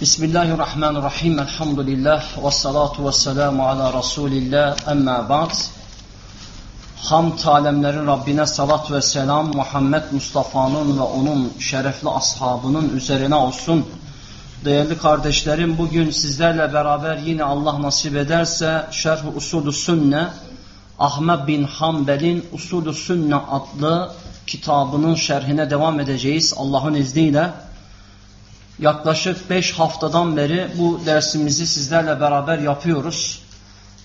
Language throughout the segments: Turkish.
Bismillahirrahmanirrahim. Elhamdülillah. Ve salatu ve selamu ala Resulillah. Emma ba'd. Hamd alemlerin Rabbine salat ve selam Muhammed Mustafa'nın ve onun şerefli ashabının üzerine olsun. Değerli kardeşlerim bugün sizlerle beraber yine Allah nasip ederse Şerh Usulü Sünne Ahmet bin Hanbel'in Usulü Sünne adlı kitabının şerhine devam edeceğiz Allah'ın izniyle. Yaklaşık beş haftadan beri bu dersimizi sizlerle beraber yapıyoruz.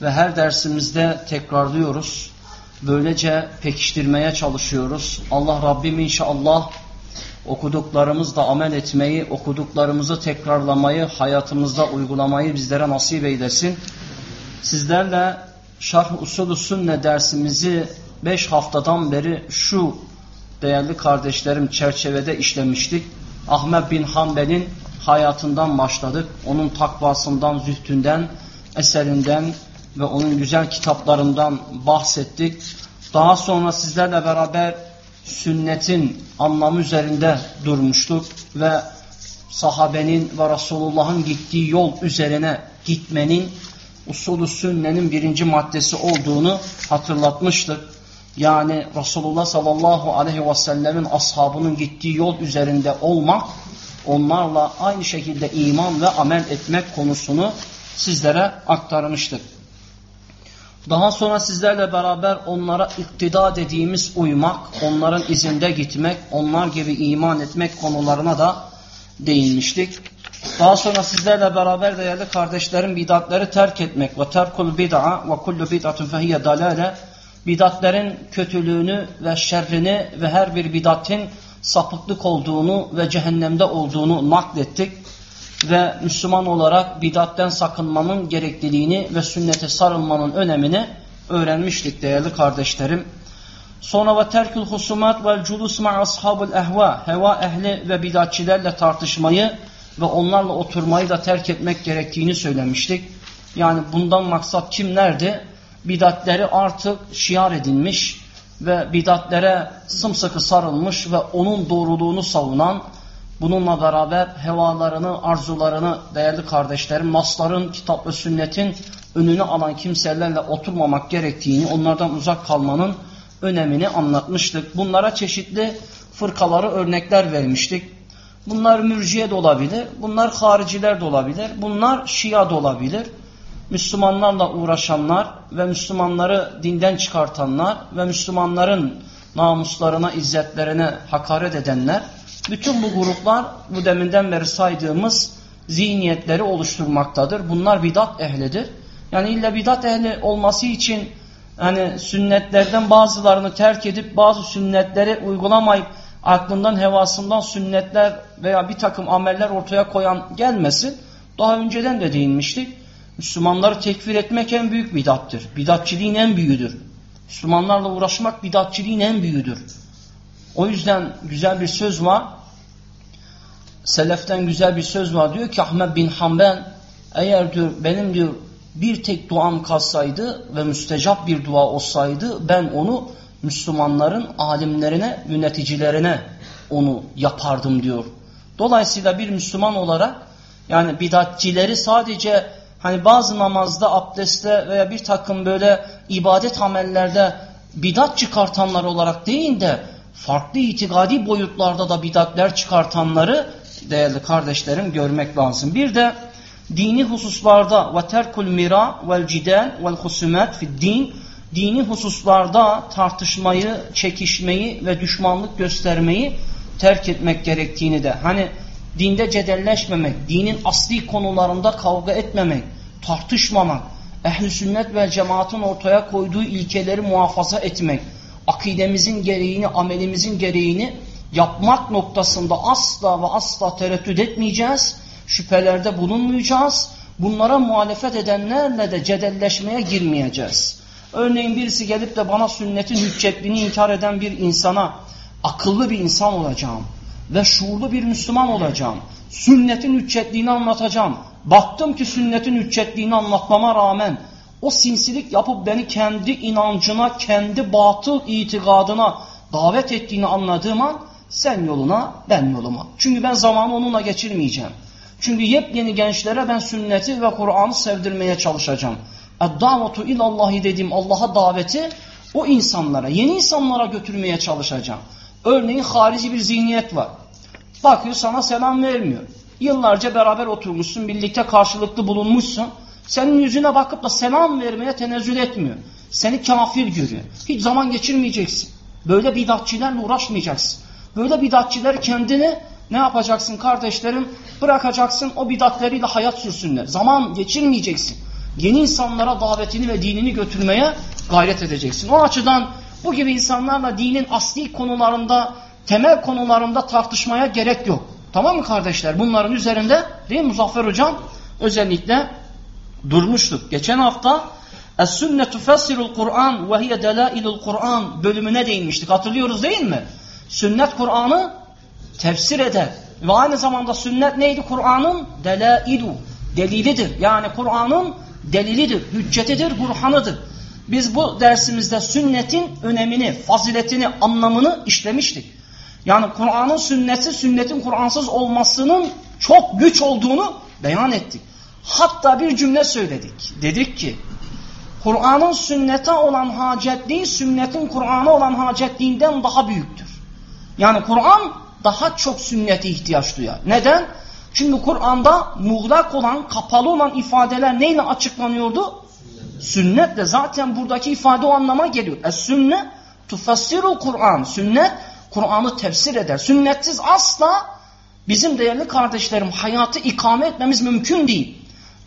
Ve her dersimizde tekrarlıyoruz. Böylece pekiştirmeye çalışıyoruz. Allah Rabbim inşallah okuduklarımızla amel etmeyi, okuduklarımızı tekrarlamayı, hayatımızda uygulamayı bizlere nasip eylesin. Sizlerle Şarh Usulü Sünne dersimizi beş haftadan beri şu değerli kardeşlerim çerçevede işlemiştik. Ahmet bin Hanbel'in hayatından başladık. Onun takvasından, zühtünden, eserinden ve onun güzel kitaplarından bahsettik. Daha sonra sizlerle beraber sünnetin anlamı üzerinde durmuştuk ve sahabenin ve Resulullah'ın gittiği yol üzerine gitmenin usulü sünnenin birinci maddesi olduğunu hatırlatmıştık. Yani Resulullah sallallahu aleyhi ve sellemin ashabının gittiği yol üzerinde olmak, onlarla aynı şekilde iman ve amel etmek konusunu sizlere aktarmıştık. Daha sonra sizlerle beraber onlara iktida dediğimiz uymak, onların izinde gitmek, onlar gibi iman etmek konularına da değinmiştik. Daha sonra sizlerle beraber değerli kardeşlerim bidatları terk etmek ve terkul bid'a ve kullu bid'atun fehiyye dalale bidatlerin kötülüğünü ve şerrini ve her bir bidatin sapıklık olduğunu ve cehennemde olduğunu naklettik ve Müslüman olarak bidatten sakınmanın gerekliliğini ve sünnete sarılmanın önemini öğrenmiştik değerli kardeşlerim. Sonra ve terkül husumat vel culus ma ashabul ehva, heva ehli ve bidatçilerle tartışmayı ve onlarla oturmayı da terk etmek gerektiğini söylemiştik. Yani bundan maksat kimlerdi? Bidatleri artık şiar edilmiş ve bidatlere sımsıkı sarılmış ve onun doğruluğunu savunan, bununla beraber hevalarını, arzularını değerli kardeşlerim, nasların, kitap ve sünnetin önünü alan kimselerle oturmamak gerektiğini, onlardan uzak kalmanın önemini anlatmıştık. Bunlara çeşitli fırkaları örnekler vermiştik. Bunlar mürciye de olabilir, bunlar hariciler de olabilir, bunlar şia da olabilir. Müslümanlarla uğraşanlar ve Müslümanları dinden çıkartanlar ve Müslümanların namuslarına, izzetlerine hakaret edenler, bütün bu gruplar bu deminden beri saydığımız zihniyetleri oluşturmaktadır. Bunlar bidat ehlidir. Yani illa bidat ehli olması için yani sünnetlerden bazılarını terk edip bazı sünnetleri uygulamayıp aklından hevasından sünnetler veya bir takım ameller ortaya koyan gelmesin. Daha önceden de değinmiştik. Müslümanları tekfir etmek en büyük bidattır. Bidatçiliğin en büyüğüdür. Müslümanlarla uğraşmak bidatçiliğin en büyüğüdür. O yüzden güzel bir söz var. Seleften güzel bir söz var. Diyor ki Ahmet bin Hanbel eğer diyor benim diyor bir tek duam kalsaydı ve müstecap bir dua olsaydı ben onu Müslümanların alimlerine, yöneticilerine onu yapardım diyor. Dolayısıyla bir Müslüman olarak yani bidatçileri sadece hani bazı namazda, abdestte veya bir takım böyle ibadet amellerde bidat çıkartanlar olarak değil de farklı itikadi boyutlarda da bidatler çıkartanları değerli kardeşlerim görmek lazım. Bir de dini hususlarda ve terkul mira vel cidal vel husumat fi din dini hususlarda tartışmayı, çekişmeyi ve düşmanlık göstermeyi terk etmek gerektiğini de hani dinde cedelleşmemek, dinin asli konularında kavga etmemek, tartışmamak, ehli sünnet ve cemaatin ortaya koyduğu ilkeleri muhafaza etmek, akidemizin gereğini, amelimizin gereğini yapmak noktasında asla ve asla tereddüt etmeyeceğiz, şüphelerde bulunmayacağız, bunlara muhalefet edenlerle de cedelleşmeye girmeyeceğiz. Örneğin birisi gelip de bana sünnetin hüccetliğini inkar eden bir insana akıllı bir insan olacağım ve şuurlu bir Müslüman olacağım. Sünnetin hüccetliğini anlatacağım. Baktım ki sünnetin hüccetliğini anlatmama rağmen o sinsilik yapıp beni kendi inancına, kendi batıl itikadına davet ettiğini anladığım an sen yoluna, ben yoluma. Çünkü ben zamanı onunla geçirmeyeceğim. Çünkü yepyeni gençlere ben sünneti ve Kur'an'ı sevdirmeye çalışacağım. Eddavatu ilallahi dediğim Allah'a daveti o insanlara, yeni insanlara götürmeye çalışacağım. Örneğin harici bir zihniyet var. Bakıyor sana selam vermiyor. Yıllarca beraber oturmuşsun, birlikte karşılıklı bulunmuşsun. Senin yüzüne bakıp da selam vermeye tenezzül etmiyor. Seni kafir görüyor. Hiç zaman geçirmeyeceksin. Böyle bidatçilerle uğraşmayacaksın. Böyle bidatçiler kendini ne yapacaksın kardeşlerim? Bırakacaksın o bidatleriyle hayat sürsünler. Zaman geçirmeyeceksin. Yeni insanlara davetini ve dinini götürmeye gayret edeceksin. O açıdan bu gibi insanlarla dinin asli konularında, temel konularında tartışmaya gerek yok. Tamam mı kardeşler? Bunların üzerinde değil mi Muzaffer Hocam? Özellikle durmuştuk. Geçen hafta Es-sünnetu fessirul Kur'an ve hiye delailul Kur'an bölümüne değinmiştik. Hatırlıyoruz değil mi? Sünnet Kur'an'ı tefsir eder. Ve aynı zamanda sünnet neydi? Kur'an'ın delailu, delilidir. Yani Kur'an'ın delilidir, hüccetidir, burhanıdır. Biz bu dersimizde sünnetin önemini, faziletini, anlamını işlemiştik. Yani Kur'an'ın sünneti, sünnetin Kur'ansız olmasının çok güç olduğunu beyan ettik. Hatta bir cümle söyledik. Dedik ki, Kur'an'ın sünnete olan hacetliği, sünnetin Kur'an'a olan hacetliğinden daha büyüktür. Yani Kur'an daha çok sünnete ihtiyaç duyar. Neden? Çünkü Kur'an'da muğlak olan, kapalı olan ifadeler neyle açıklanıyordu? Sünnetle. Zaten buradaki ifade o anlama geliyor. Es-sünne tufassiru Kur'an. Sünnet Kur'an'ı tefsir eder. Sünnetsiz asla bizim değerli kardeşlerim hayatı ikame etmemiz mümkün değil.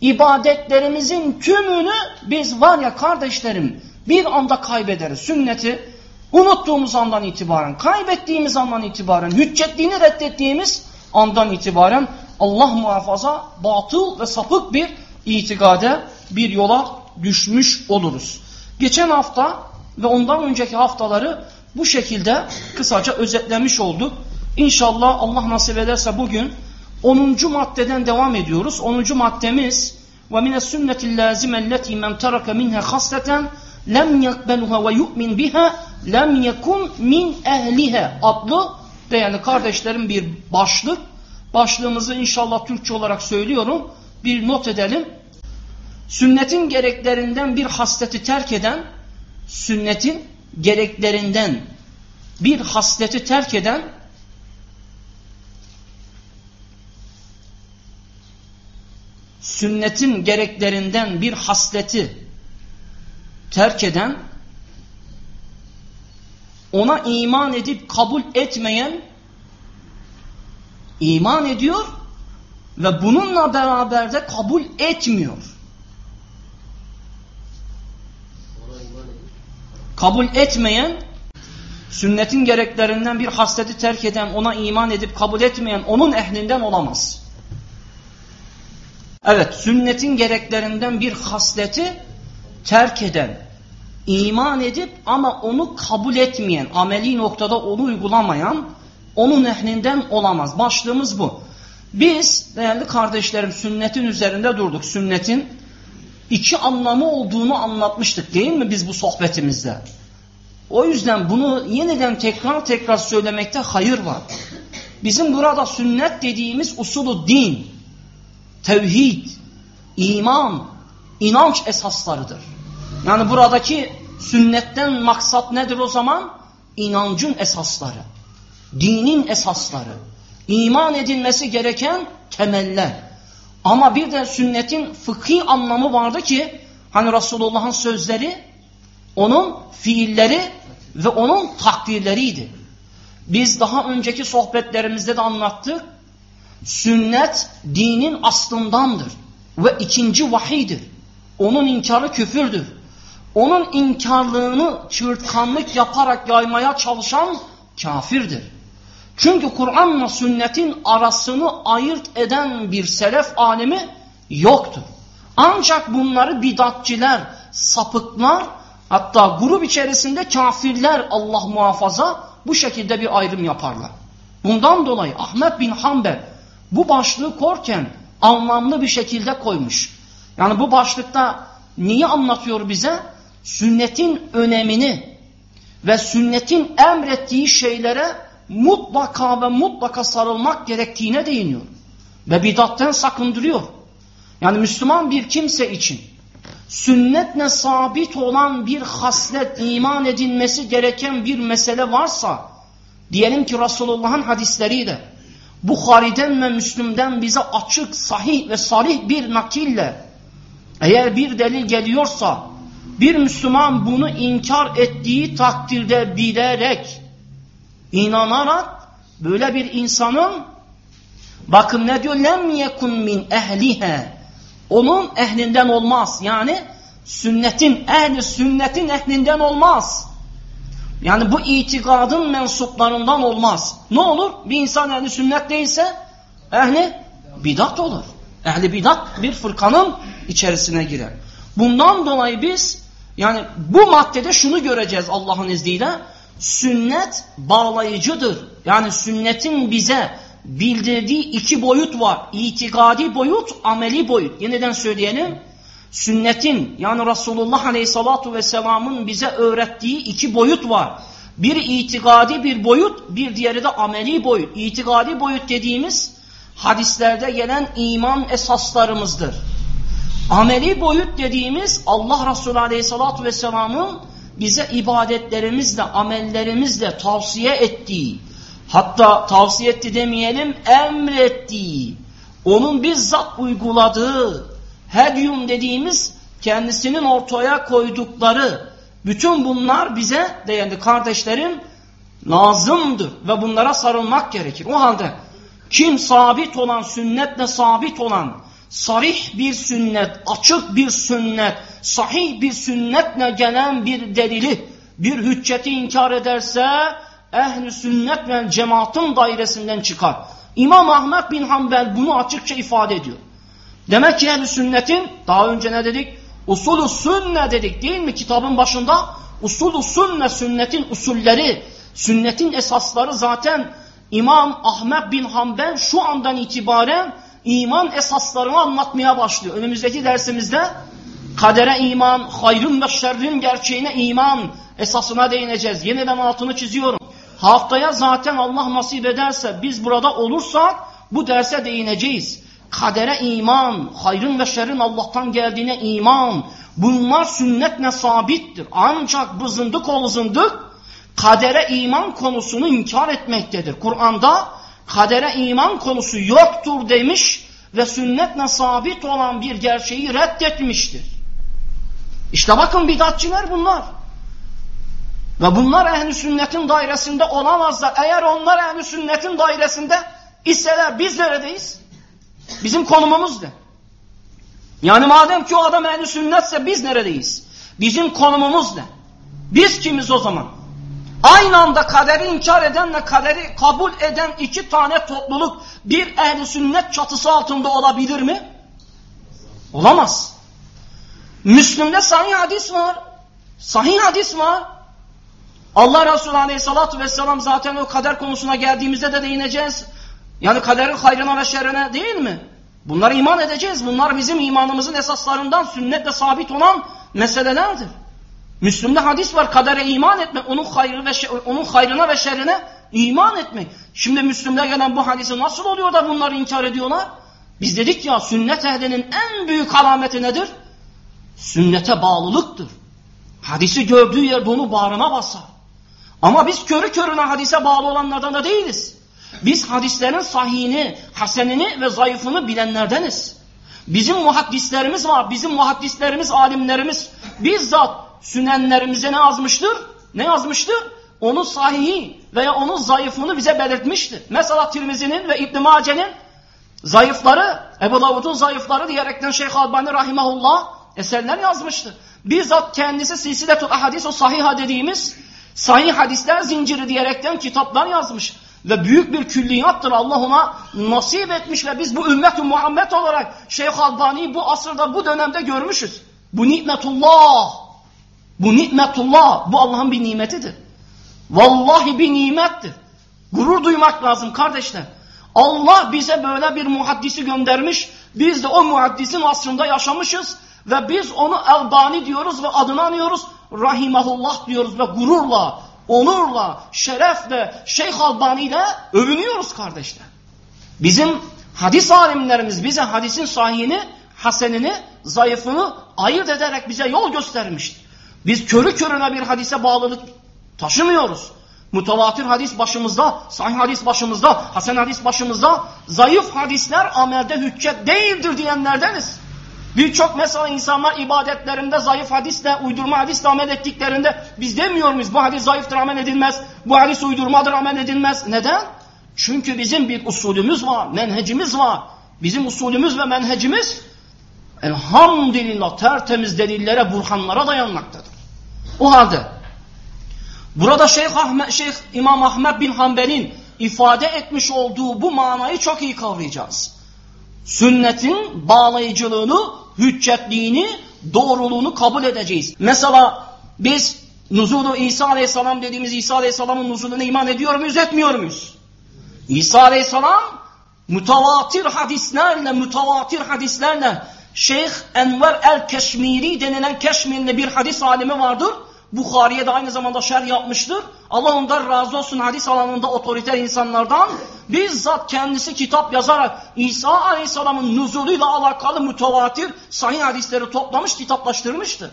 İbadetlerimizin tümünü biz var ya kardeşlerim bir anda kaybederiz. Sünneti unuttuğumuz andan itibaren, kaybettiğimiz andan itibaren, hüccetliğini reddettiğimiz andan itibaren Allah muhafaza batıl ve sapık bir itikade, bir yola düşmüş oluruz. Geçen hafta ve ondan önceki haftaları bu şekilde kısaca özetlemiş olduk. İnşallah Allah nasip ederse bugün 10. maddeden devam ediyoruz. 10. maddemiz ve mine sünnetil lazime lleti men terake minha hasleten lem yakbeluha ve yu'min biha lem yekun min ehliha adlı değerli kardeşlerim bir başlık. Başlığımızı inşallah Türkçe olarak söylüyorum. Bir not edelim. Sünnetin gereklerinden bir hasleti terk eden, sünnetin gereklerinden bir hasleti terk eden sünnetin gereklerinden bir hasleti terk eden ona iman edip kabul etmeyen iman ediyor ve bununla beraber de kabul etmiyor. Kabul etmeyen sünnetin gereklerinden bir hasleti terk eden, ona iman edip kabul etmeyen onun ehlinden olamaz. Evet, sünnetin gereklerinden bir hasleti terk eden, iman edip ama onu kabul etmeyen, ameli noktada onu uygulamayan, onun ehlinden olamaz. Başlığımız bu. Biz değerli kardeşlerim sünnetin üzerinde durduk. Sünnetin iki anlamı olduğunu anlatmıştık değil mi biz bu sohbetimizde? O yüzden bunu yeniden tekrar tekrar söylemekte hayır var. Bizim burada sünnet dediğimiz usulü din, tevhid, iman, inanç esaslarıdır. Yani buradaki sünnetten maksat nedir o zaman? İnancın esasları, dinin esasları, iman edilmesi gereken temeller. Ama bir de sünnetin fıkhi anlamı vardı ki, hani Resulullah'ın sözleri, onun fiilleri ve onun takdirleriydi. Biz daha önceki sohbetlerimizde de anlattık. Sünnet dinin aslındandır ve ikinci vahidir. Onun inkarı küfürdür. Onun inkarlığını çırtkanlık yaparak yaymaya çalışan kafirdir. Çünkü Kur'an'la sünnetin arasını ayırt eden bir selef alemi yoktur. Ancak bunları bidatçiler, sapıklar hatta grup içerisinde kafirler Allah muhafaza bu şekilde bir ayrım yaparlar. Bundan dolayı Ahmet bin Hanbel bu başlığı korken anlamlı bir şekilde koymuş. Yani bu başlıkta niye anlatıyor bize? Sünnetin önemini ve sünnetin emrettiği şeylere mutlaka ve mutlaka sarılmak gerektiğine değiniyor. ve bidatten sakındırıyor. Yani Müslüman bir kimse için sünnetle sabit olan bir haslet iman edilmesi gereken bir mesele varsa diyelim ki Resulullah'ın hadisleriyle Bukhari'den ve Müslüm'den bize açık, sahih ve salih bir nakille eğer bir delil geliyorsa bir Müslüman bunu inkar ettiği takdirde bilerek inanarak böyle bir insanın bakın ne diyor lem yekun min ehlihe onun ehlinden olmaz. Yani sünnetin ehli sünnetin ehlinden olmaz. Yani bu itikadın mensuplarından olmaz. Ne olur? Bir insan ehli sünnet değilse ehli bidat olur. Ehli bidat bir fırkanın içerisine girer. Bundan dolayı biz yani bu maddede şunu göreceğiz Allah'ın izniyle. Sünnet bağlayıcıdır. Yani sünnetin bize bildirdiği iki boyut var. İtikadi boyut, ameli boyut. Yeniden söyleyelim. Sünnetin yani Resulullah Aleyhisselatü Vesselam'ın bize öğrettiği iki boyut var. Bir itikadi bir boyut, bir diğeri de ameli boyut. İtikadi boyut dediğimiz hadislerde gelen iman esaslarımızdır. Ameli boyut dediğimiz Allah Resulü Aleyhisselatü Vesselam'ın bize ibadetlerimizle, amellerimizle tavsiye ettiği, hatta tavsiye etti demeyelim, emrettiği, onun bizzat uyguladığı, hedyum dediğimiz kendisinin ortaya koydukları, bütün bunlar bize değerli kardeşlerim lazımdır ve bunlara sarılmak gerekir. O halde kim sabit olan, sünnetle sabit olan, sarih bir sünnet, açık bir sünnet, sahih bir sünnetle gelen bir delili, bir hücceti inkar ederse ehli sünnet ve cemaatin dairesinden çıkar. İmam Ahmet bin Hanbel bunu açıkça ifade ediyor. Demek ki ehli sünnetin daha önce ne dedik? Usulü sünne dedik değil mi kitabın başında? Usulü sünne sünnetin usulleri, sünnetin esasları zaten İmam Ahmet bin Hanbel şu andan itibaren iman esaslarını anlatmaya başlıyor. Önümüzdeki dersimizde kadere iman, hayrın ve şerrin gerçeğine iman esasına değineceğiz. Yeniden altını çiziyorum. Haftaya zaten Allah nasip ederse biz burada olursak bu derse değineceğiz. Kadere iman, hayrın ve şerrin Allah'tan geldiğine iman. Bunlar sünnetle sabittir. Ancak bu zındık oğlu zındık kadere iman konusunu inkar etmektedir. Kur'an'da kadere iman konusu yoktur demiş ve sünnetle sabit olan bir gerçeği reddetmiştir. İşte bakın bidatçiler bunlar. Ve bunlar ehli sünnetin dairesinde olamazlar. Eğer onlar ehli sünnetin dairesinde iseler biz neredeyiz? Bizim konumumuz ne? Yani madem ki o adam ehli sünnetse biz neredeyiz? Bizim konumumuz ne? Biz kimiz o zaman? Aynı anda kaderi inkar edenle kaderi kabul eden iki tane topluluk bir ehli sünnet çatısı altında olabilir mi? Olamaz. Müslüm'de sahih hadis var. Sahih hadis var. Allah Resulü Aleyhisselatü Vesselam zaten o kader konusuna geldiğimizde de değineceğiz. Yani kaderin hayrına ve şerrine değil mi? Bunlara iman edeceğiz. Bunlar bizim imanımızın esaslarından sünnetle sabit olan meselelerdir. Müslüm'de hadis var kadere iman etmek, onun hayrı ve onun hayrına ve şerrine iman etmek. Şimdi Müslüm'de gelen bu hadisi nasıl oluyor da bunları inkar ediyorlar? Biz dedik ya sünnet ehlinin en büyük alameti nedir? Sünnete bağlılıktır. Hadisi gördüğü yerde onu bağrına basar. Ama biz körü körüne hadise bağlı olanlardan da değiliz. Biz hadislerin sahihini, hasenini ve zayıfını bilenlerdeniz. Bizim muhaddislerimiz var. Bizim muhaddislerimiz, alimlerimiz bizzat sünenlerimize ne yazmıştır? Ne yazmıştır? Onun sahihi veya onun zayıfını bize belirtmiştir. Mesela Tirmizi'nin ve İbn Mace'nin zayıfları, Ebu Davud'un zayıfları diyerekten Şeyh Albani Rahimahullah eserler yazmıştır. Bizzat kendisi silsiletul ahadis o sahiha dediğimiz sahih hadisler zinciri diyerekten kitaplar yazmış. Ve büyük bir külliyattır Allah ona nasip etmiş ve biz bu ümmet Muhammed olarak Şeyh Albani'yi bu asırda bu dönemde görmüşüz. Bu nimetullah. Bu nimetullah, bu Allah'ın bir nimetidir. Vallahi bir nimettir. Gurur duymak lazım kardeşler. Allah bize böyle bir muhaddisi göndermiş. Biz de o muhaddisin asrında yaşamışız. Ve biz onu Elbani diyoruz ve adını anıyoruz. Rahimahullah diyoruz ve gururla, onurla, şerefle, Şeyh Albani ile övünüyoruz kardeşler. Bizim Hadis alimlerimiz bize hadisin sahihini, hasenini, zayıfını ayırt ederek bize yol göstermiştir. Biz körü körüne bir hadise bağlılık taşımıyoruz. Mutavatir hadis başımızda, sahih hadis başımızda, hasen hadis başımızda, zayıf hadisler amelde hüccet değildir diyenlerdeniz. Birçok mesela insanlar ibadetlerinde zayıf hadisle, uydurma hadisle amel ettiklerinde biz demiyor muyuz bu hadis zayıftır amel edilmez, bu hadis uydurmadır amel edilmez. Neden? Çünkü bizim bir usulümüz var, menhecimiz var. Bizim usulümüz ve menhecimiz elhamdülillah tertemiz delillere, burhanlara dayanmaktadır. O halde burada Şeyh, Ahmet, Şeyh İmam Ahmet bin Hanbel'in ifade etmiş olduğu bu manayı çok iyi kavrayacağız. Sünnetin bağlayıcılığını, hüccetliğini, doğruluğunu kabul edeceğiz. Mesela biz nuzulu İsa Aleyhisselam dediğimiz İsa Aleyhisselam'ın nuzuluna iman ediyor muyuz, etmiyor muyuz? İsa Aleyhisselam mütevatir hadislerle, mütevatir hadislerle Şeyh Enver el-Keşmiri denilen Keşmirli bir hadis alimi vardır. Bukhari'ye de aynı zamanda şerh yapmıştır. Allah ondan razı olsun hadis alanında otoriter insanlardan bizzat kendisi kitap yazarak İsa Aleyhisselam'ın nuzuluyla alakalı mütevatir sahih hadisleri toplamış, kitaplaştırmıştır.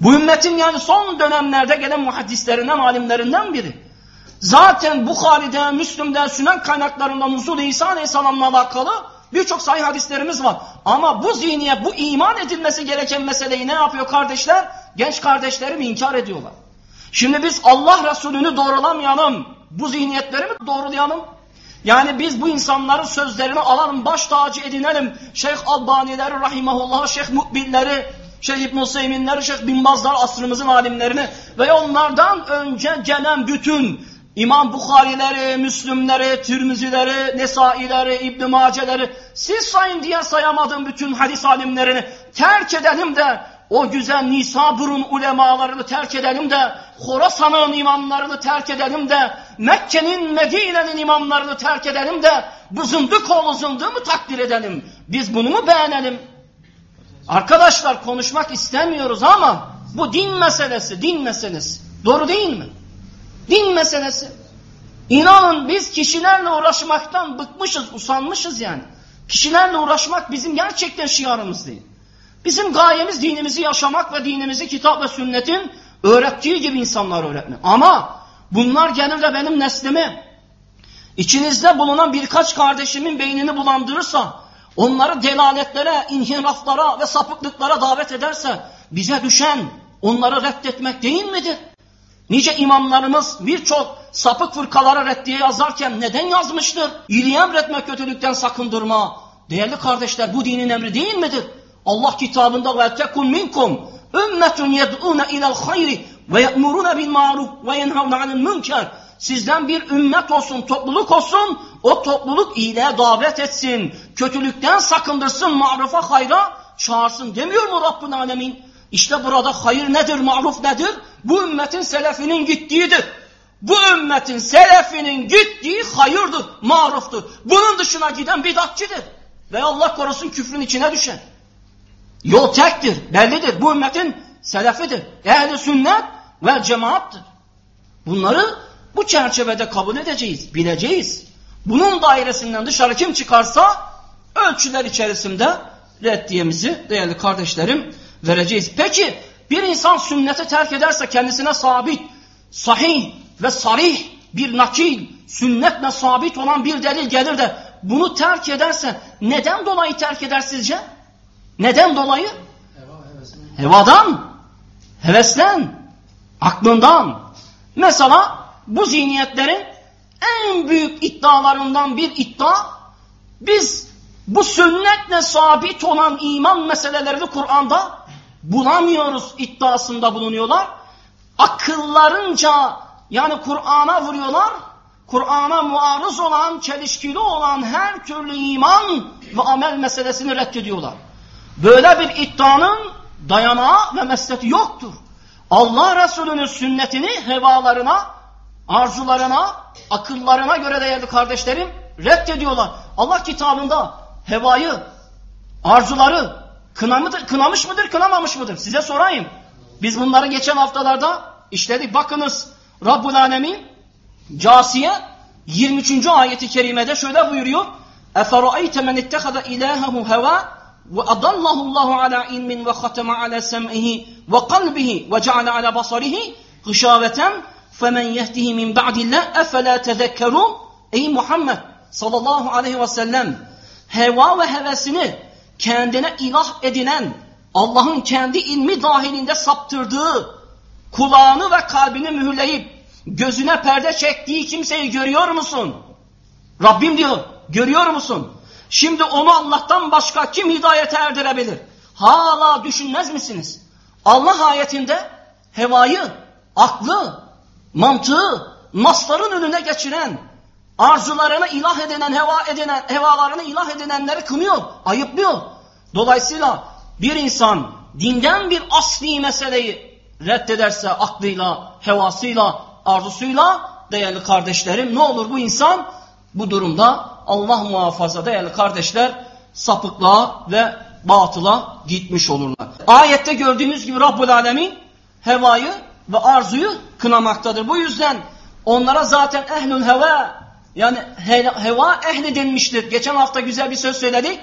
Bu ümmetin yani son dönemlerde gelen muhaddislerinden, alimlerinden biri. Zaten Bukhari'de, Müslüm'de, Sünen kaynaklarında Nuzul İsa Aleyhisselam'la alakalı birçok sahih hadislerimiz var. Ama bu zihniye, bu iman edilmesi gereken meseleyi ne yapıyor kardeşler? Genç kardeşlerim inkar ediyorlar. Şimdi biz Allah Resulü'nü doğrulamayalım, bu zihniyetleri mi doğrulayalım? Yani biz bu insanların sözlerini alalım, baş tacı edinelim. Şeyh Albanileri, Rahimahullah, Şeyh Mukbilleri, Şeyh İbn Hüseyinleri, Şeyh Bin Bazlar asrımızın alimlerini ve onlardan önce gelen bütün İmam Bukharileri, Müslümleri, Tirmizileri, Nesaileri, İbn Maceleri siz sayın diye sayamadığım bütün hadis alimlerini terk edelim de o güzel Nisabur'un ulemalarını terk edelim de Horasan'ın imamlarını terk edelim de Mekke'nin, Medine'nin imamlarını terk edelim de bu zındık oğlu zındığı mı takdir edelim? Biz bunu mu beğenelim? Arkadaşlar konuşmak istemiyoruz ama bu din meselesi, din meselesi. Doğru değil mi? Din meselesi. İnanın biz kişilerle uğraşmaktan bıkmışız, usanmışız yani. Kişilerle uğraşmak bizim gerçekten şiarımız değil. Bizim gayemiz dinimizi yaşamak ve dinimizi kitap ve sünnetin öğrettiği gibi insanlara öğretmek. Ama bunlar gelir de benim neslimi, içinizde bulunan birkaç kardeşimin beynini bulandırırsa, onları delaletlere, inhiraflara ve sapıklıklara davet ederse, bize düşen onları reddetmek değil midir? Nice imamlarımız birçok sapık fırkalara reddiye yazarken neden yazmıştır? İyiliği emretmek, kötülükten sakındırma. Değerli kardeşler bu dinin emri değil midir? Allah kitabında ve tekun minkum ümmetun yed'une ilel hayri ve ye'murune bil maruf ve yenhavne anil münker. Sizden bir ümmet olsun, topluluk olsun, o topluluk iyiliğe davet etsin, kötülükten sakındırsın, marufa hayra çağırsın demiyor mu Rabbin Alemin? İşte burada hayır nedir, maruf nedir? Bu ümmetin selefinin gittiğidir. Bu ümmetin selefinin gittiği hayırdır, maruftur. Bunun dışına giden bidatçidir. Ve Allah korusun küfrün içine düşen. Yol tektir, bellidir. Bu ümmetin selefidir. Ehli sünnet ve cemaattır. Bunları bu çerçevede kabul edeceğiz, bileceğiz. Bunun dairesinden dışarı kim çıkarsa ölçüler içerisinde reddiyemizi değerli kardeşlerim vereceğiz. Peki bir insan sünneti terk ederse kendisine sabit, sahih ve sarih bir nakil, sünnetle sabit olan bir delil gelir de bunu terk ederse neden dolayı terk eder sizce? Neden dolayı? Hevadan, hevesten, aklından. Mesela bu zihniyetlerin en büyük iddialarından bir iddia biz bu sünnetle sabit olan iman meselelerini Kur'an'da bulamıyoruz iddiasında bulunuyorlar. Akıllarınca yani Kur'an'a vuruyorlar. Kur'an'a muarız olan, çelişkili olan her türlü iman ve amel meselesini reddediyorlar. Böyle bir iddianın dayanağı ve mesleti yoktur. Allah Resulü'nün sünnetini hevalarına, arzularına, akıllarına göre değerli kardeşlerim reddediyorlar. Allah kitabında hevayı, arzuları kınamıdır, kınamış mıdır, kınamamış mıdır? Size sorayım. Biz bunları geçen haftalarda işledik. Bakınız Rabbul Alemin Casiye 23. ayeti kerimede şöyle buyuruyor. اَفَرَأَيْتَ مَنِ اتَّخَذَ اِلَٰهَهُ هَوَى وَأَضَلَّهُ اللّٰهُ عَلَى عِلْمٍ وَخَتَمَ عَلَى سَمْعِهِ وَقَلْبِهِ وَجَعَلَ عَلى بَصَرِهِ غِشَاوَةً فَمَنْ يَهْدِهِ مِنْ بَعْدِ اللّٰهِ اَفَلَا تَذَكَّرُونَ Ey Muhammed sallallahu aleyhi ve sellem heva ve hevesini kendine ilah edinen Allah'ın kendi ilmi dahilinde saptırdığı kulağını ve kalbini mühürleyip gözüne perde çektiği kimseyi görüyor musun? Rabbim diyor görüyor musun? Şimdi onu Allah'tan başka kim hidayete erdirebilir? Hala düşünmez misiniz? Allah ayetinde hevayı, aklı, mantığı, nasların önüne geçiren, arzularını ilah edinen, heva edinen, hevalarını ilah edinenleri kınıyor, ayıplıyor. Dolayısıyla bir insan dinden bir asli meseleyi reddederse aklıyla, hevasıyla, arzusuyla değerli kardeşlerim ne olur bu insan? Bu durumda Allah muhafaza değerli kardeşler sapıklığa ve batıla gitmiş olurlar. Ayette gördüğünüz gibi Rabbul Alemin hevayı ve arzuyu kınamaktadır. Bu yüzden onlara zaten ehlül heva yani heva ehli denmiştir. Geçen hafta güzel bir söz söyledik.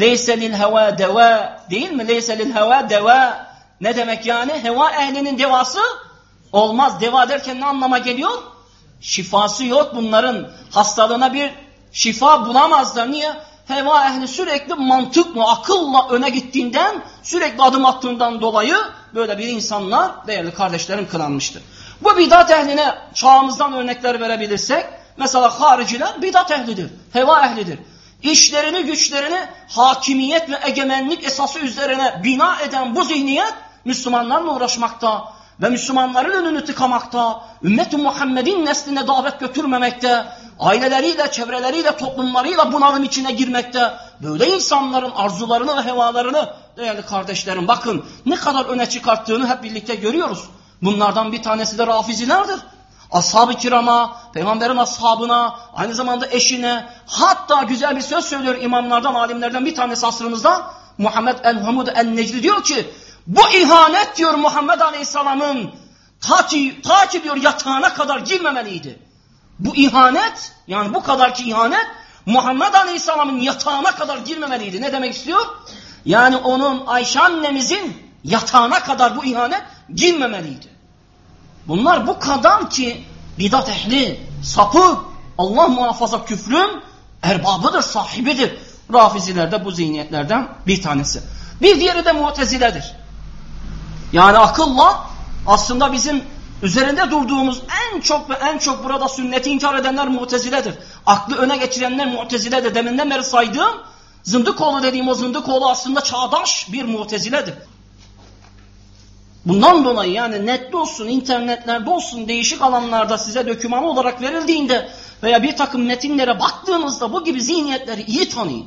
Leyse lil heva deva değil mi? Leyse lil heva deva. Ne demek yani? Heva ehlinin devası olmaz. Deva derken ne anlama geliyor? Şifası yok bunların. Hastalığına bir şifa bulamazlar. Niye? Heva ehli sürekli mantıkla, akılla öne gittiğinden, sürekli adım attığından dolayı böyle bir insanlar değerli kardeşlerim kılanmıştır. Bu bidat ehline çağımızdan örnekler verebilirsek, mesela hariciler bidat ehlidir, heva ehlidir. İşlerini, güçlerini hakimiyet ve egemenlik esası üzerine bina eden bu zihniyet Müslümanlarla uğraşmakta ve Müslümanların önünü tıkamakta, ümmet-i Muhammed'in nesline davet götürmemekte, aileleriyle, çevreleriyle, toplumlarıyla bunalım içine girmekte, böyle insanların arzularını ve hevalarını değerli kardeşlerim bakın ne kadar öne çıkarttığını hep birlikte görüyoruz. Bunlardan bir tanesi de rafizilerdir. Ashab-ı kirama, peygamberin ashabına, aynı zamanda eşine, hatta güzel bir söz söylüyor imamlardan, alimlerden bir tanesi asrımızda. Muhammed el-Hamud el-Necdi diyor ki, bu ihanet diyor Muhammed Aleyhisselam'ın ta ki, ta ki diyor yatağına kadar girmemeliydi. Bu ihanet, yani bu kadar ki ihanet, Muhammed Aleyhisselam'ın yatağına kadar girmemeliydi. Ne demek istiyor? Yani onun Ayşe annemizin yatağına kadar bu ihanet girmemeliydi. Bunlar bu kadar ki bidat ehli, sapı, Allah muhafaza küfrün erbabıdır, sahibidir. Rafiziler de bu zihniyetlerden bir tanesi. Bir diğeri de muteziledir. Yani akılla aslında bizim üzerinde durduğumuz en çok ve en çok burada sünneti inkar edenler muteziledir. Aklı öne geçirenler muteziledir. Deminden beri saydığım Zındıkoğlu dediğim o Zındıkoğlu aslında çağdaş bir muteziledir. Bundan dolayı yani nette olsun, internetlerde olsun, değişik alanlarda size döküman olarak verildiğinde veya bir takım metinlere baktığınızda bu gibi zihniyetleri iyi tanıyın.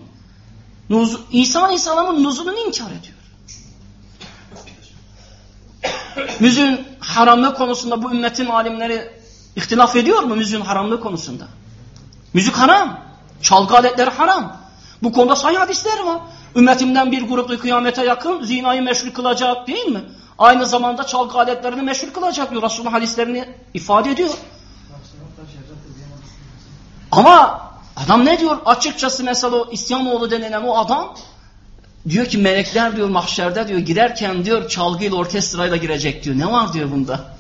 Nuz İsa Aleyhisselam'ın nuzulunu inkar ediyor. Müziğin haramlığı konusunda bu ümmetin alimleri ihtilaf ediyor mu müziğin haramlığı konusunda? Müzik haram. Çalgı aletleri haram. Bu konuda sayı hadisler var. Ümmetimden bir gruplu kıyamete yakın zinayı meşhur kılacak değil mi? Aynı zamanda çalgı aletlerini meşhur kılacak diyor. Resulullah hadislerini ifade ediyor. Ama adam ne diyor? Açıkçası mesela o İsyanoğlu denilen o adam diyor ki melekler diyor mahşerde diyor girerken diyor çalgıyla orkestrayla girecek diyor. Ne var diyor bunda?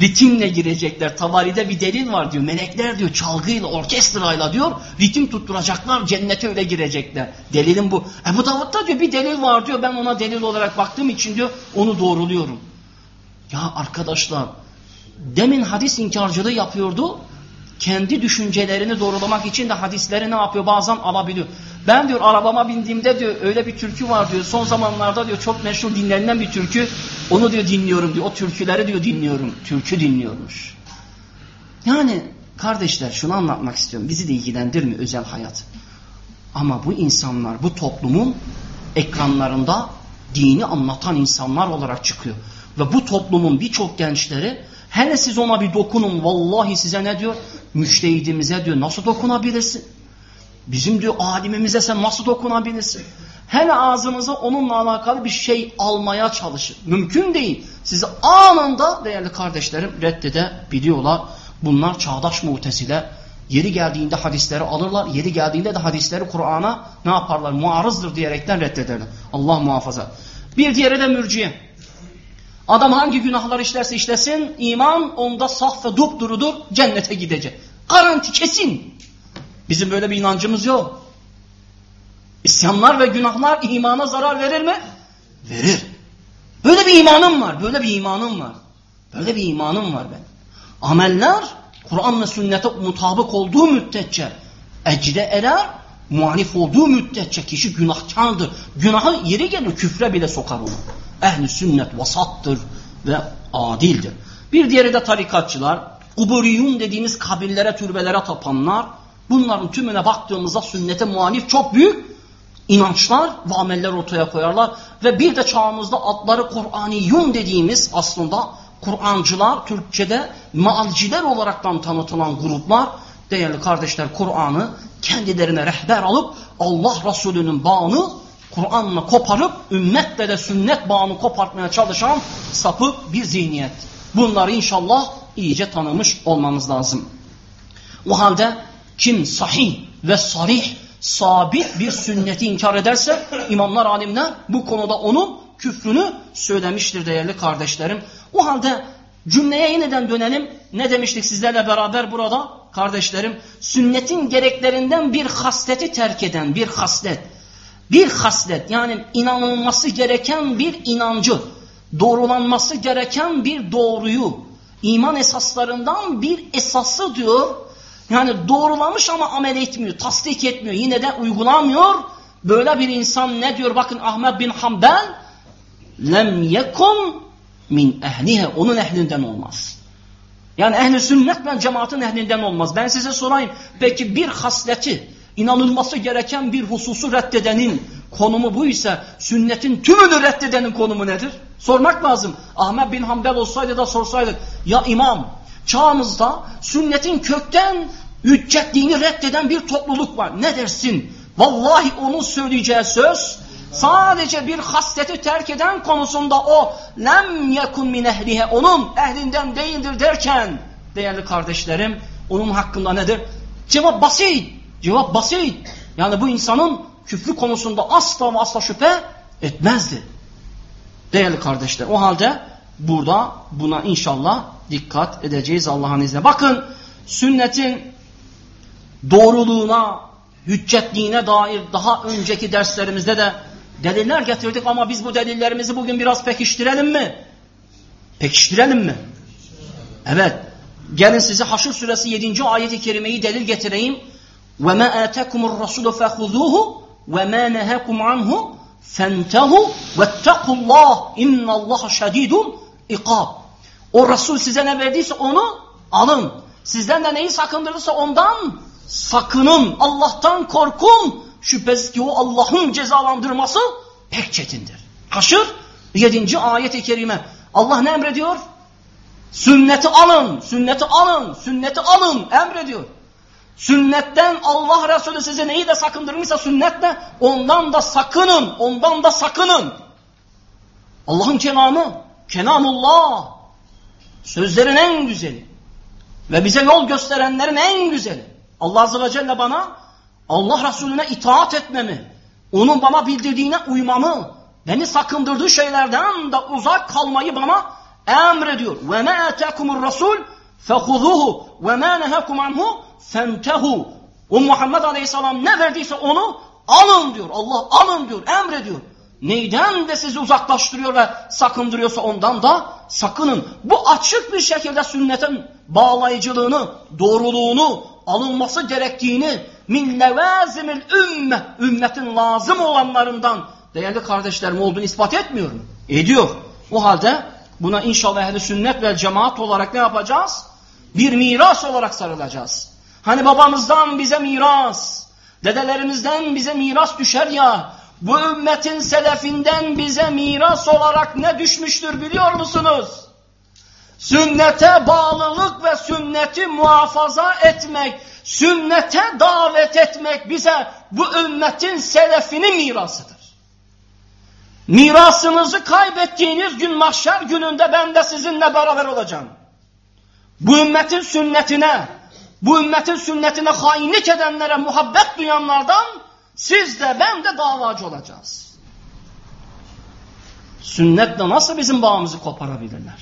Ritimle girecekler. Tavaride bir delil var diyor. Melekler diyor çalgıyla, orkestrayla diyor ritim tutturacaklar. Cennete öyle girecekler. Delilin bu. Ebu Davud'da diyor bir delil var diyor. Ben ona delil olarak baktığım için diyor onu doğruluyorum. Ya arkadaşlar demin hadis inkarcılığı yapıyordu. Kendi düşüncelerini doğrulamak için de hadisleri ne yapıyor? Bazen alabiliyor. Ben diyor arabama bindiğimde diyor öyle bir türkü var diyor. Son zamanlarda diyor çok meşhur dinlenilen bir türkü. Onu diyor dinliyorum diyor. O türküleri diyor dinliyorum. Türkü dinliyormuş. Yani kardeşler şunu anlatmak istiyorum. Bizi de ilgilendirmiyor özel hayat. Ama bu insanlar bu toplumun ekranlarında dini anlatan insanlar olarak çıkıyor. Ve bu toplumun birçok gençleri hele siz ona bir dokunun vallahi size ne diyor? Müştehidimize diyor nasıl dokunabilirsin? Bizim diyor alimimize sen nasıl dokunabilirsin? Hele ağzınıza onunla alakalı bir şey almaya çalışın. Mümkün değil. Sizi anında değerli kardeşlerim reddedebiliyorlar. Bunlar çağdaş mutesile Yeri geldiğinde hadisleri alırlar. Yeri geldiğinde de hadisleri Kur'an'a ne yaparlar? Muarızdır diyerekten reddederler. Allah muhafaza. Bir diğeri de mürciye. Adam hangi günahlar işlerse işlesin iman onda saf ve dupdurudur cennete gidecek. Garanti kesin. Bizim böyle bir inancımız yok. İsyanlar ve günahlar imana zarar verir mi? Verir. Böyle bir imanım var. Böyle bir imanım var. Böyle bir imanım var ben. Ameller Kur'an ve sünnete mutabık olduğu müddetçe ecre erer, muhalif olduğu müddetçe kişi günahkardır. Günahı yeri gelir küfre bile sokar onu. Ehli sünnet vasattır ve adildir. Bir diğeri de tarikatçılar. Kuburiyun dediğimiz kabirlere, türbelere tapanlar. Bunların tümüne baktığımızda sünnete muhalif çok büyük inançlar ve ameller ortaya koyarlar. Ve bir de çağımızda adları Kur'aniyun dediğimiz aslında Kur'ancılar, Türkçe'de maalciler olaraktan tanıtılan gruplar, değerli kardeşler Kur'an'ı kendilerine rehber alıp Allah Resulü'nün bağını Kur'an'la koparıp ümmetle de sünnet bağını kopartmaya çalışan sapık bir zihniyet. Bunları inşallah iyice tanımış olmamız lazım. O halde kim sahih ve sarih, sabit bir sünneti inkar ederse imamlar, alimler bu konuda onun küfrünü söylemiştir değerli kardeşlerim. O halde cümleye yeniden dönelim. Ne demiştik sizlerle beraber burada? Kardeşlerim, sünnetin gereklerinden bir hasleti terk eden bir haslet. Bir haslet yani inanılması gereken bir inancı, doğrulanması gereken bir doğruyu, iman esaslarından bir esası diyor. Yani doğrulamış ama amel etmiyor, tasdik etmiyor, yine de uygulamıyor. Böyle bir insan ne diyor? Bakın Ahmet bin Hanbel lem yekun min ehlihe onun ehlinden olmaz. Yani ehli sünnet ve cemaatin ehlinden olmaz. Ben size sorayım. Peki bir hasleti inanılması gereken bir hususu reddedenin konumu bu ise sünnetin tümünü reddedenin konumu nedir? Sormak lazım. Ahmet bin Hanbel olsaydı da sorsaydık. Ya imam çağımızda sünnetin kökten hüccetliğini reddeden bir topluluk var. Ne dersin? Vallahi onun söyleyeceği söz sadece bir hasleti terk eden konusunda o lem yekun min ehlihe onun ehlinden değildir derken değerli kardeşlerim onun hakkında nedir? Cevap basit. Cevap basit. Yani bu insanın küfrü konusunda asla ve asla şüphe etmezdi. Değerli kardeşler o halde burada buna inşallah dikkat edeceğiz Allah'ın izniyle. Bakın sünnetin doğruluğuna, hüccetliğine dair daha önceki derslerimizde de deliller getirdik ama biz bu delillerimizi bugün biraz pekiştirelim mi? Pekiştirelim mi? Evet. Gelin size Haşr suresi 7. ayeti kerimeyi delil getireyim. وَمَا آتَكُمُ الرَّسُولُ فَخُذُوهُ وَمَا نَهَكُمْ عَنْهُ فَانْتَهُ وَاتَّقُوا اللّٰهِ اِنَّ اللّٰهَ شَد۪يدٌ ikab. o Resul size ne verdiyse onu alın. Sizden de neyi sakındırırsa ondan sakının. Allah'tan korkun. Şüphesiz ki o Allah'ın cezalandırması pek çetindir. Haşır 7. ayet-i kerime. Allah ne emrediyor? Sünneti alın, sünneti alın, sünneti alın emrediyor. Sünnetten Allah Resulü size neyi de sakındırmışsa sünnetle ondan da sakının, ondan da sakının. Allah'ın kelamı, kelamullah. Sözlerin en güzeli. Ve bize yol gösterenlerin en güzeli. Allah Azze ve Celle bana Allah Resulüne itaat etmemi, onun bana bildirdiğine uymamı, beni sakındırdığı şeylerden de uzak kalmayı bana emrediyor. Ve ne etekumur Resul fehuzuhu ve ma nehakum anhu fentehu. O Muhammed Aleyhisselam ne verdiyse onu alın diyor. Allah alın diyor, emrediyor. Neyden de sizi uzaklaştırıyor ve sakındırıyorsa ondan da sakının. Bu açık bir şekilde sünnetin bağlayıcılığını, doğruluğunu, alınması gerektiğini min levazimil ümme ümmetin lazım olanlarından değerli kardeşlerim olduğunu ispat etmiyor mu? Ediyor. O halde buna inşallah ehli sünnet ve cemaat olarak ne yapacağız? Bir miras olarak sarılacağız. Hani babamızdan bize miras, dedelerimizden bize miras düşer ya, bu ümmetin selefinden bize miras olarak ne düşmüştür biliyor musunuz? Sünnete bağlılık ve sünneti muhafaza etmek, sünnete davet etmek bize bu ümmetin selefinin mirasıdır. Mirasınızı kaybettiğiniz gün mahşer gününde ben de sizinle beraber olacağım. Bu ümmetin sünnetine, bu ümmetin sünnetine hainlik edenlere muhabbet duyanlardan siz de ben de davacı olacağız. Sünnetle nasıl bizim bağımızı koparabilirler?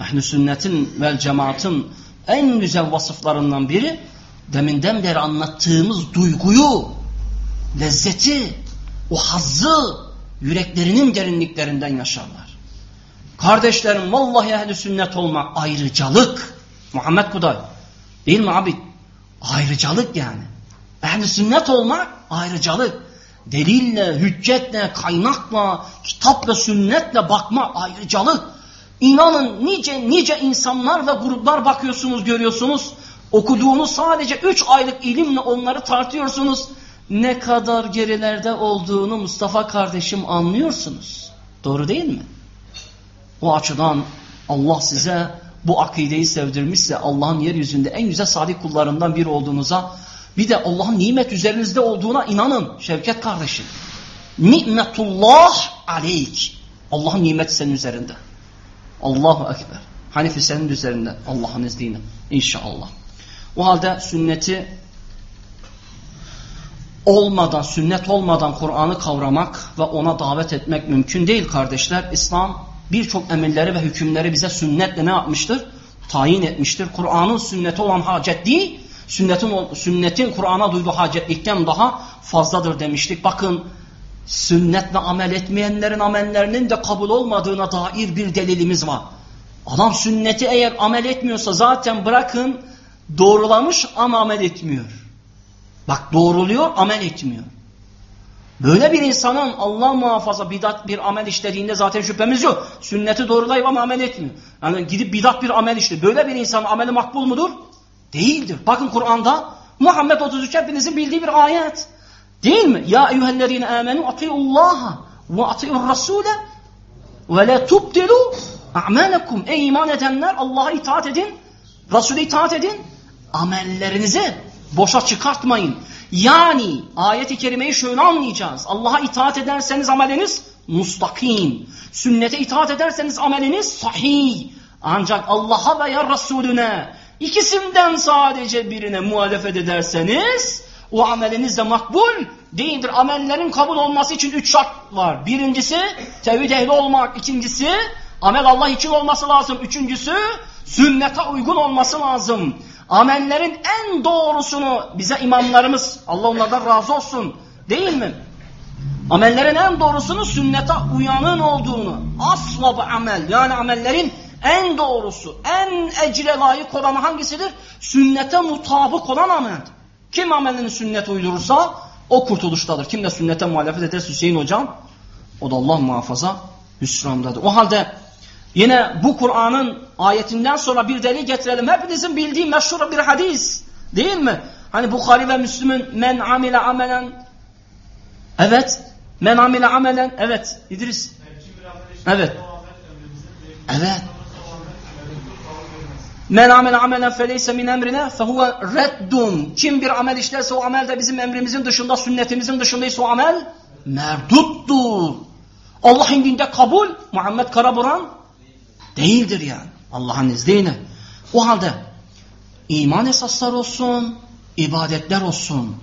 Ehli sünnetin ve cemaatin en güzel vasıflarından biri deminden beri anlattığımız duyguyu, lezzeti, o hazzı yüreklerinin derinliklerinden yaşarlar. Kardeşlerim vallahi ehli sünnet olmak ayrıcalık. Muhammed Kuday. Değil mi abi? Ayrıcalık yani. Ehli sünnet olmak ayrıcalık. Delille, hüccetle, kaynakla, kitapla, sünnetle bakma ayrıcalık. İnanın nice nice insanlar ve gruplar bakıyorsunuz, görüyorsunuz. Okuduğunuz sadece üç aylık ilimle onları tartıyorsunuz. Ne kadar gerilerde olduğunu Mustafa kardeşim anlıyorsunuz. Doğru değil mi? O açıdan Allah size bu akideyi sevdirmişse Allah'ın yeryüzünde en güzel salih kullarından biri olduğunuza bir de Allah'ın nimet üzerinizde olduğuna inanın Şevket kardeşim. Nimetullah aleyk. Allah'ın nimeti senin üzerinde. Allahu Ekber. Hanifi senin üzerinde Allah'ın izniyle inşallah. O halde sünneti olmadan, sünnet olmadan Kur'an'ı kavramak ve ona davet etmek mümkün değil kardeşler. İslam birçok emirleri ve hükümleri bize sünnetle ne yapmıştır? Tayin etmiştir. Kur'an'ın sünneti olan hacetliği, sünnetin, sünnetin Kur'an'a duyduğu hacetlikten daha fazladır demiştik. Bakın sünnetle amel etmeyenlerin amellerinin de kabul olmadığına dair bir delilimiz var. Adam sünneti eğer amel etmiyorsa zaten bırakın doğrulamış ama amel etmiyor. Bak doğruluyor amel etmiyor. Böyle bir insanın Allah muhafaza bidat bir amel işlediğinde zaten şüphemiz yok. Sünneti doğrulayıp ama amel etmiyor. Yani gidip bidat bir amel işliyor. Böyle bir insanın ameli makbul mudur? Değildir. Bakın Kur'an'da Muhammed 33 hepinizin bildiği bir ayet. Değil mi? Ya eyyühellezine amenu atiullaha ve atiur rasule ve la tubdilu a'malakum. Ey iman edenler Allah'a itaat edin, Resul'e itaat edin, amellerinizi boşa çıkartmayın. Yani ayet-i kerimeyi şöyle anlayacağız. Allah'a itaat ederseniz ameliniz mustakim. Sünnete itaat ederseniz ameliniz sahih. Ancak Allah'a veya Resulüne ikisinden sadece birine muhalefet ederseniz o ameliniz de makbul değildir. Amellerin kabul olması için üç şart var. Birincisi tevhid ehli olmak. İkincisi amel Allah için olması lazım. Üçüncüsü sünnete uygun olması lazım. Amellerin en doğrusunu bize imamlarımız, Allah onlardan razı olsun değil mi? Amellerin en doğrusunu sünnete uyanın olduğunu, aslab amel yani amellerin en doğrusu, en ecre layık olanı hangisidir? Sünnete mutabık olan amel. Kim amelini sünnet uydurursa o kurtuluştadır. Kim de sünnete muhalefet ederse Hüseyin hocam o da Allah muhafaza hüsrandadır. O halde Yine bu Kur'an'ın ayetinden sonra bir delil getirelim. Hepinizin bildiği meşhur bir hadis. Değil mi? Hani Bukhari ve Müslüm'ün men amile amelen Evet. Men amile amelen Evet. İdris. Evet. Evet. Men amel amelen feleyse min emrine fehuve reddun. Kim bir amel işlerse o amel de bizim emrimizin dışında, sünnetimizin dışındaysa o amel merduttur. Allah indinde kabul. Muhammed Karaburan Değildir yani. Allah'ın izniyle. O halde iman esaslar olsun, ibadetler olsun,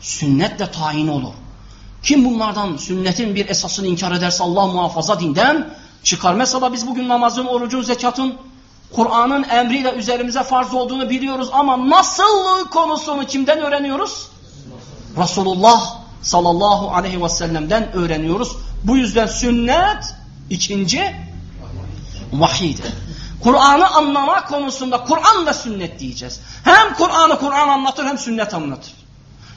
sünnetle tayin olur. Kim bunlardan sünnetin bir esasını inkar ederse Allah muhafaza dinden çıkar. Mesela biz bugün namazın, orucun, zekatın, Kur'an'ın emriyle üzerimize farz olduğunu biliyoruz ama nasıl konusunu kimden öğreniyoruz? Resulullah sallallahu aleyhi ve sellem'den öğreniyoruz. Bu yüzden sünnet ikinci vahiydir. Kur'an'ı anlama konusunda Kur'an ve sünnet diyeceğiz. Hem Kur'an'ı Kur'an anlatır hem sünnet anlatır.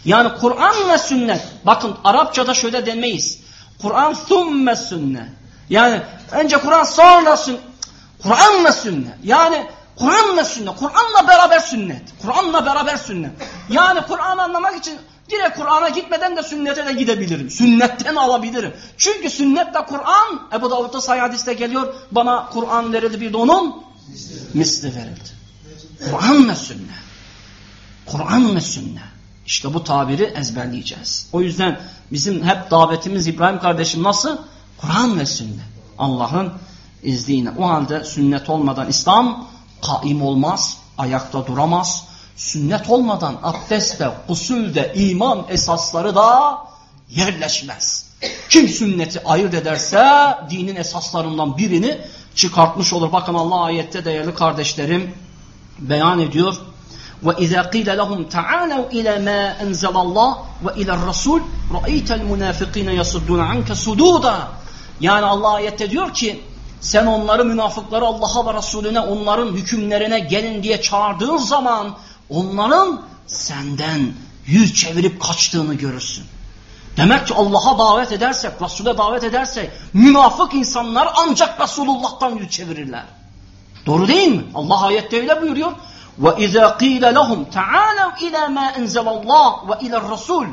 Yani Kur'an ve sünnet. Bakın Arapçada şöyle demeyiz. Kur'an thumme sünnet. Yani önce Kur'an sonra sünnet. Kur'an ve sünnet. Yani Kur'an ve sünnet. Kur'anla beraber sünnet. Kur'anla beraber sünnet. Yani Kur'an'ı anlamak için Direkt Kur'an'a gitmeden de sünnete de gidebilirim. Sünnetten alabilirim. Çünkü sünnetle Kur'an Ebu Davud'da sayı hadiste geliyor. Bana Kur'an verildi bir de onun misli verildi. Kur'an ve sünnet. Kur'an ve sünnet. İşte bu tabiri ezberleyeceğiz. O yüzden bizim hep davetimiz İbrahim kardeşim nasıl? Kur'an ve sünnet. Allah'ın izniyle. O halde sünnet olmadan İslam kaim olmaz, ayakta duramaz. Sünnet olmadan abdestte, usulde, iman esasları da yerleşmez. Kim sünneti ayırt ederse dinin esaslarından birini çıkartmış olur. Bakın Allah ayette değerli kardeşlerim beyan ediyor. وَإِذَا قِيلَ لَهُمْ تَعَالَوْا إِلَى مَا أَنْزَلَ اللّٰهِ وَإِلَى الرَّسُولِ رَأَيْتَ الْمُنَافِقِينَ يَصُدُّونَ عَنْكَ سُدُودًا Yani Allah ayette diyor ki sen onları münafıkları Allah'a ve Resulüne onların hükümlerine gelin diye çağırdığın zaman onların senden yüz çevirip kaçtığını görürsün. Demek ki Allah'a davet edersek, Resul'e davet edersek münafık insanlar ancak Resulullah'tan yüz çevirirler. Doğru değil mi? Allah ayette öyle buyuruyor. وَاِذَا قِيلَ لَهُمْ تَعَالَوْا اِلَى مَا اَنْزَلَ اللّٰهِ وَاِلَى الرَّسُولِ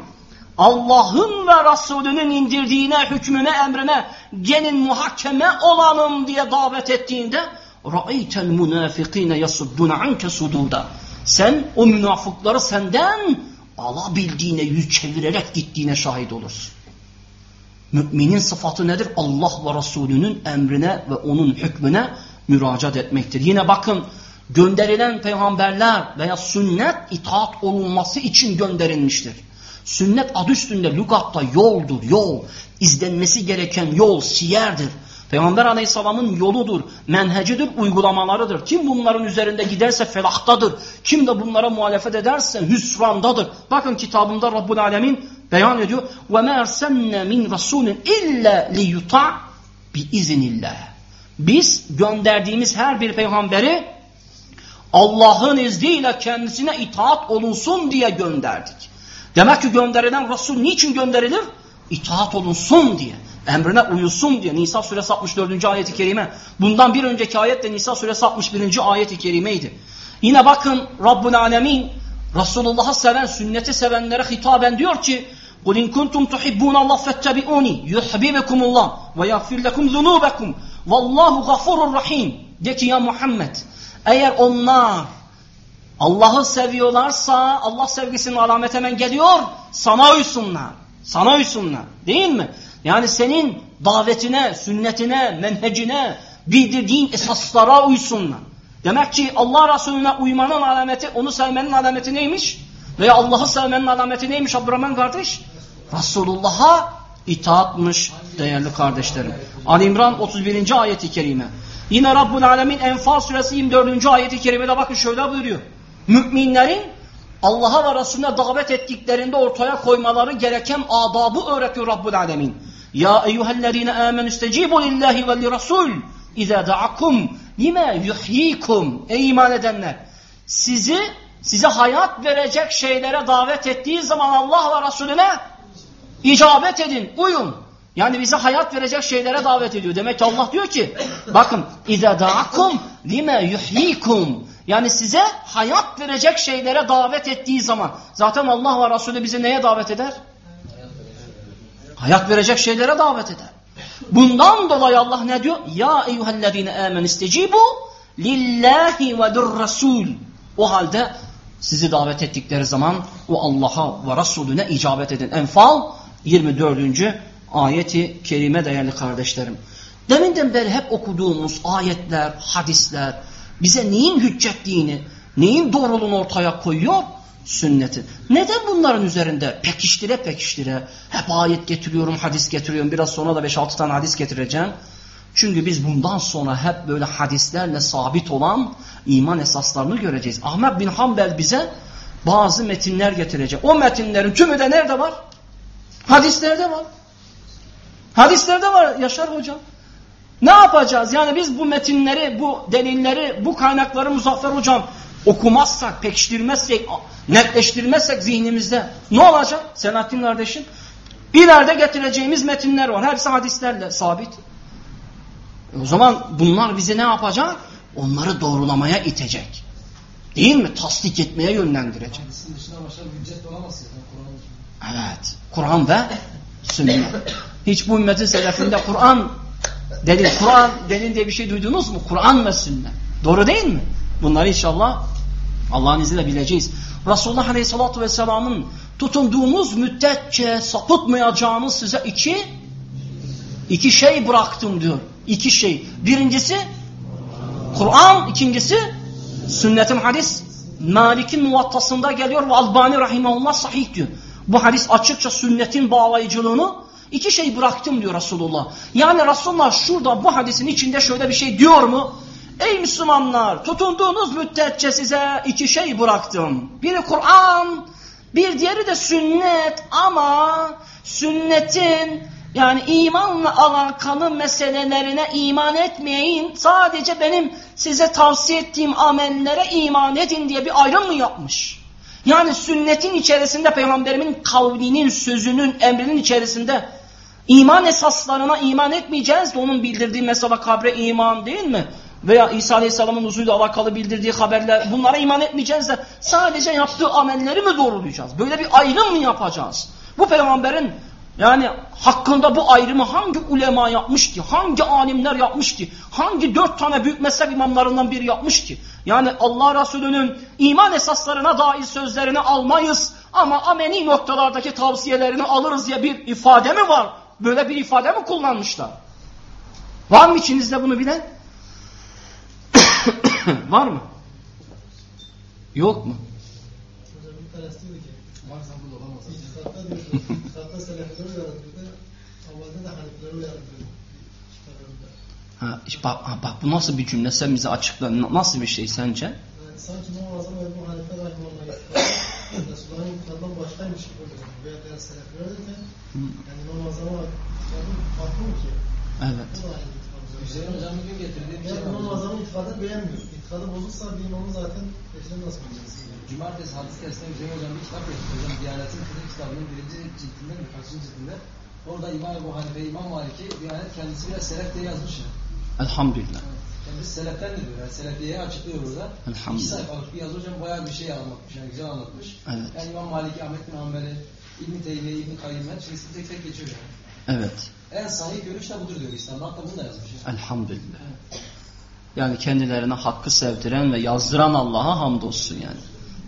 Allah'ın ve Resulünün indirdiğine, hükmüne, emrine gelin muhakeme olalım diye davet ettiğinde رَأَيْتَ الْمُنَافِقِينَ يَصُدُّونَ عَنْكَ سُدُودًا Sen o münafıkları senden alabildiğine yüz çevirerek gittiğine şahit olursun. Müminin sıfatı nedir? Allah ve Resulünün emrine ve onun hükmüne müracaat etmektir. Yine bakın gönderilen peygamberler veya sünnet itaat olunması için gönderilmiştir. Sünnet adı üstünde lügatta yoldur, yol. izlenmesi gereken yol, siyerdir. Peygamber aleyhisselamın yoludur, menhecidir, uygulamalarıdır. Kim bunların üzerinde giderse felahtadır. Kim de bunlara muhalefet ederse hüsrandadır. Bakın kitabında Rabbul Alemin beyan ediyor. وَمَا اَرْسَلْنَا مِنْ رَسُولٍ اِلَّا لِيُطَعْ بِاِذْنِ Biz gönderdiğimiz her bir peygamberi Allah'ın izniyle kendisine itaat olunsun diye gönderdik. Demek ki gönderilen Resul niçin gönderilir? İtaat olunsun diye. Emrine uyulsun diye. Nisa suresi 64. ayeti kerime. Bundan bir önceki ayet de Nisa suresi 61. ayeti kerimeydi. Yine bakın Rabbul Alemin Resulullah'ı seven, sünneti sevenlere hitaben diyor ki قُلْ اِنْ كُنْتُمْ تُحِبُّونَ اللّٰهِ فَاتَّبِعُونِ يُحْبِبَكُمُ اللّٰهِ وَيَغْفِرْ لَكُمْ ذُنُوبَكُمْ وَاللّٰهُ غَفُورٌ rahim. De ki ya Muhammed eğer onlar Allah'ı seviyorlarsa Allah sevgisinin alameti hemen geliyor. Sana uysunlar. Sana uysunlar. Değil mi? Yani senin davetine, sünnetine, menhecine, bildirdiğin esaslara uysunlar. Demek ki Allah Resulüne uymanın alameti, onu sevmenin alameti neymiş? Veya Allah'ı sevmenin alameti neymiş Abdurrahman kardeş? Resulullah'a itaatmış değerli kardeşlerim. Ali İmran 31. ayeti kerime. Yine Rabbul Alemin Enfal suresi 24. ayeti kerimede bakın şöyle buyuruyor Müminlerin Allah'a ve Resulüne davet ettiklerinde ortaya koymaları gereken adabı öğretiyor Rabbul Alemin. Ya eyyühellezine amenü istecibu lillahi ve li rasul İzâ da'akum lime yuhyikum. Ey iman edenler. Sizi size hayat verecek şeylere davet ettiği zaman Allah ve Resulüne icabet edin, uyun. Yani bize hayat verecek şeylere davet ediyor. Demek ki Allah diyor ki bakın اِذَا دَعَكُمْ لِمَا يُحْيِيكُمْ yani size hayat verecek şeylere davet ettiği zaman zaten Allah ve Resulü bizi neye davet eder? Hayat verecek şeylere davet eder. Bundan dolayı Allah ne diyor? Ya eyyühellezine amen istecibu lillahi ve rasul. O halde sizi davet ettikleri zaman o Allah'a ve Resulüne icabet edin. Enfal 24. ayeti kerime değerli kardeşlerim. Deminden beri hep okuduğumuz ayetler, hadisler bize neyin hüccetliğini, neyin doğruluğunu ortaya koyuyor? Sünnetin. Neden bunların üzerinde pekiştire pekiştire hep ayet getiriyorum, hadis getiriyorum. Biraz sonra da 5-6 tane hadis getireceğim. Çünkü biz bundan sonra hep böyle hadislerle sabit olan iman esaslarını göreceğiz. Ahmet bin Hanbel bize bazı metinler getirecek. O metinlerin tümü de nerede var? Hadislerde var. Hadislerde var Yaşar Hocam. Ne yapacağız? Yani biz bu metinleri, bu delilleri, bu kaynakları Muzaffer Hocam okumazsak, pekiştirmezsek, netleştirmezsek zihnimizde ne olacak Selahattin kardeşim? İleride getireceğimiz metinler var. Hepsi hadislerle sabit. E o zaman bunlar bizi ne yapacak? Onları doğrulamaya itecek. Değil mi? Tasdik etmeye yönlendirecek. Evet. Kur'an ve sünnet. Hiç bu ümmetin selefinde Kur'an delil, Kur'an delil diye bir şey duydunuz mu? Kur'an ve sünnet. Doğru değil mi? Bunları inşallah Allah'ın izniyle bileceğiz. Resulullah Aleyhisselatü Vesselam'ın tutunduğunuz müddetçe sapıtmayacağınız size iki iki şey bıraktım diyor. İki şey. Birincisi Kur'an, ikincisi Sünnetim hadis Malik'in muvattasında geliyor ve Albani rahimahullah sahih diyor. Bu hadis açıkça sünnetin bağlayıcılığını iki şey bıraktım diyor Resulullah. Yani Resulullah şurada bu hadisin içinde şöyle bir şey diyor mu? Ey Müslümanlar tutunduğunuz müddetçe size iki şey bıraktım. Biri Kur'an, bir diğeri de sünnet ama sünnetin yani imanla alakalı meselelerine iman etmeyin. Sadece benim size tavsiye ettiğim amellere iman edin diye bir ayrım mı yapmış? Yani sünnetin içerisinde peygamberimin kavlinin, sözünün, emrinin içerisinde iman esaslarına iman etmeyeceğiz de onun bildirdiği mesela kabre iman değil mi? Veya İsa Aleyhisselam'ın uzuyla alakalı bildirdiği haberler bunlara iman etmeyeceğiz de sadece yaptığı amelleri mi doğrulayacağız? Böyle bir ayrım mı yapacağız? Bu peygamberin yani hakkında bu ayrımı hangi ulema yapmış ki? Hangi alimler yapmış ki? Hangi dört tane büyük mezhep imamlarından biri yapmış ki? Yani Allah Resulü'nün iman esaslarına dair sözlerini almayız ama ameni noktalardaki tavsiyelerini alırız diye bir ifade mi var? Böyle bir ifade mi kullanmışlar? Var mı içinizde bunu bilen? var mı? Yok mu? Selefleri uyarıldı. Avvalde de hanifleri uyarıldı. Ha, işte bak, ha, bak bu nasıl bir cümle sen bize açıkla. Nasıl bir şey sence? Yani sanki İmam Azam ve bu hanife rahimahullah itikad Resulullah'ın itikadından başkaymış gibi oluyor. Veya diğer selefler derken yani İmam Azam'a farklı mı ki? Evet. Bu. Hüseyin Hocam bir gün getirdiği bir şey İmam. Azam'ın itikadını beğenmiyor. İtikadı bozuksa bir imamı zaten peşinden nasıl bileceksin? Cumartesi hadis dersinde Hüseyin Hocam bir kitap yazdı. Hocam Diyanet'in kızı kitabının birinci cildinde mi kaçıncı cildinde orada İmam Ebu Hanife, İmam Malik'i Diyanet kendisi biraz selef diye yazmış ya. Elhamdülillah. Kendisi seleften de diyor. Yani selefiyeyi açıklıyor burada. Elhamdülillah. İki sayfalık bir yazı hocam bayağı bir şey anlatmış. Yani güzel anlatmış. Evet. Yani İmam Malik'i, Ahmet bin Hanbel'i, İbn-i Teymiye, İbn-i Kayyim'e şimdi tek tek geçiyor yani. Evet. En sahih görüş de budur diyor İslam'da. Hatta bunu da yazmış. Yani. Elhamdülillah. Yani kendilerine hakkı sevdiren ve yazdıran Allah'a hamdolsun yani.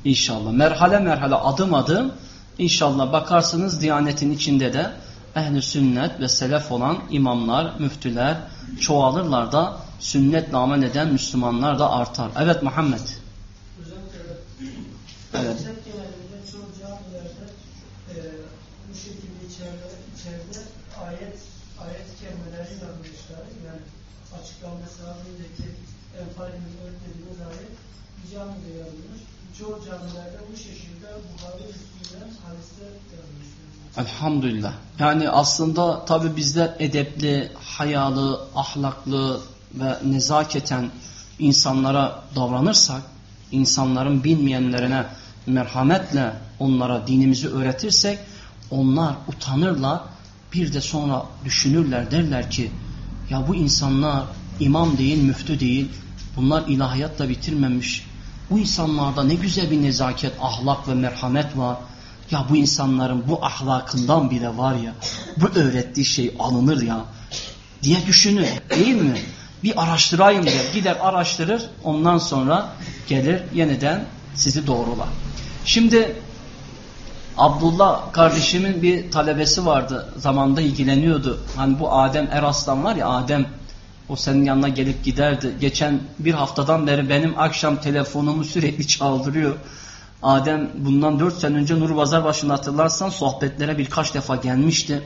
İnşallah. Merhale merhale adım adım inşallah bakarsınız Diyanetin içinde de ehli sünnet ve selef olan imamlar, müftüler çoğalırlar da sünnetle amel eden Müslümanlar da artar. Evet Muhammed. Evet. Açıklanması halindeki Enfal'in öğretmediğimiz ayet bir camide yazılmış. Çoğu camilerde bu şekilde Buhari üstünden hadisler yazmışlar. Elhamdülillah. Yani aslında tabi bizler edepli, hayalı, ahlaklı ve nezaketen insanlara davranırsak, insanların bilmeyenlerine merhametle onlara dinimizi öğretirsek, onlar utanırlar, bir de sonra düşünürler derler ki, ya bu insanlar imam değil, müftü değil, bunlar ilahiyatla bitirmemiş, bu insanlarda ne güzel bir nezaket, ahlak ve merhamet var. Ya bu insanların bu ahlakından bile var ya, bu öğrettiği şey alınır ya diye düşünür değil mi? Bir araştırayım der. Gider araştırır ondan sonra gelir yeniden sizi doğrular. Şimdi Abdullah kardeşimin bir talebesi vardı. Zamanda ilgileniyordu. Hani bu Adem Eraslan var ya Adem o senin yanına gelip giderdi. Geçen bir haftadan beri benim akşam telefonumu sürekli çaldırıyor. Adem bundan dört sene önce Nur Bazarbaşı'nda hatırlarsan sohbetlere birkaç defa gelmişti.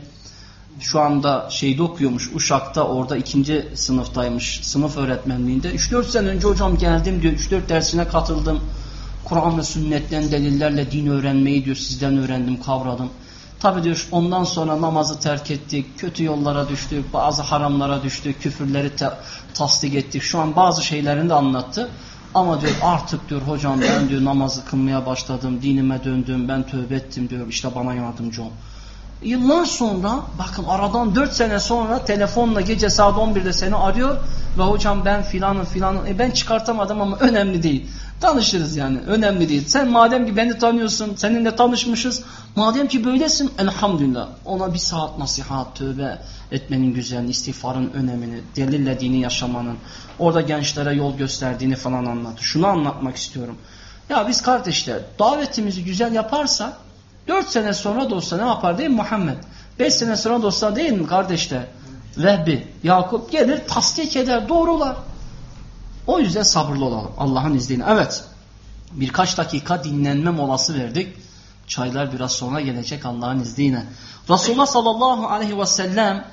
Şu anda şeyde okuyormuş Uşak'ta orada ikinci sınıftaymış sınıf öğretmenliğinde. 3-4 sene önce hocam geldim diyor 3-4 dersine katıldım. Kur'an ve sünnetten delillerle din öğrenmeyi diyor sizden öğrendim kavradım. Tabi diyor ondan sonra namazı terk ettik, kötü yollara düştük, bazı haramlara düştük, küfürleri te- tasdik ettik. Şu an bazı şeylerini de anlattı. Ama diyor artık diyor hocam ben diyor namazı kılmaya başladım, dinime döndüm, ben tövbe ettim diyor işte bana yardımcı ol. Yıllar sonra bakın aradan 4 sene sonra telefonla gece saat 11'de seni arıyor ve hocam ben filanım filanım e ben çıkartamadım ama önemli değil. Tanışırız yani önemli değil. Sen madem ki beni tanıyorsun seninle tanışmışız madem ki böylesin elhamdülillah ona bir saat nasihat tövbe etmenin güzelliğini istiğfarın önemini delille dini yaşamanın orada gençlere yol gösterdiğini falan anlat. Şunu anlatmak istiyorum. Ya biz kardeşler davetimizi güzel yaparsak Dört sene sonra da ne yapar değil mi Muhammed? Beş sene sonra da değil mi kardeşler? Vehbi, Yakup gelir tasdik eder, doğrular. O yüzden sabırlı olalım Allah'ın izniyle. Evet birkaç dakika dinlenme molası verdik. Çaylar biraz sonra gelecek Allah'ın izniyle. Resulullah sallallahu aleyhi ve sellem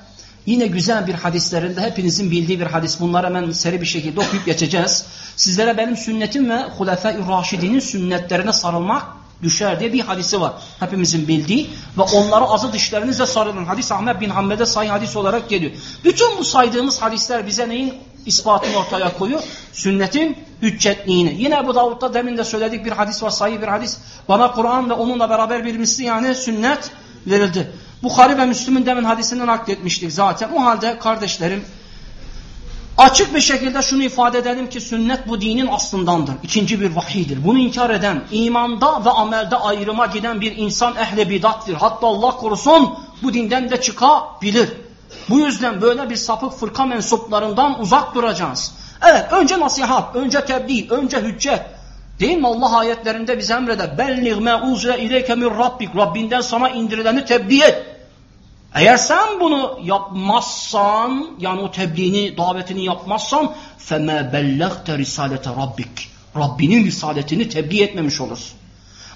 yine güzel bir hadislerinde hepinizin bildiği bir hadis. Bunları hemen seri bir şekilde okuyup geçeceğiz. Sizlere benim sünnetim ve Hulefai Raşidinin sünnetlerine sarılmak düşer diye bir hadisi var. Hepimizin bildiği ve onları azı dişlerinizle sarılın. Hadis Ahmet bin Hanbel'de sayı hadis olarak geliyor. Bütün bu saydığımız hadisler bize neyin ispatını ortaya koyuyor? Sünnetin hüccetliğini. Yine bu Davud'da demin de söyledik bir hadis var, sayı bir hadis. Bana Kur'an ve onunla beraber bir misli yani sünnet verildi. Bukhari ve Müslüm'ün demin hadisinden akletmiştik zaten. O halde kardeşlerim Açık bir şekilde şunu ifade edelim ki sünnet bu dinin aslındandır. İkinci bir vahiydir. Bunu inkar eden, imanda ve amelde ayrıma giden bir insan ehli bidattır. Hatta Allah korusun bu dinden de çıkabilir. Bu yüzden böyle bir sapık fırka mensuplarından uzak duracağız. Evet önce nasihat, önce tebliğ, önce hüccet. Değil mi Allah ayetlerinde bize emreder. Belliğ me uzre ileyke min rabbik. Rabbinden sana indirileni tebliğ et. Eğer sen bunu yapmazsan, yani o tebliğini, davetini yapmazsan فَمَا بَلَّغْتَ risalete rabbik. Rabbinin risaletini tebliğ etmemiş olursun.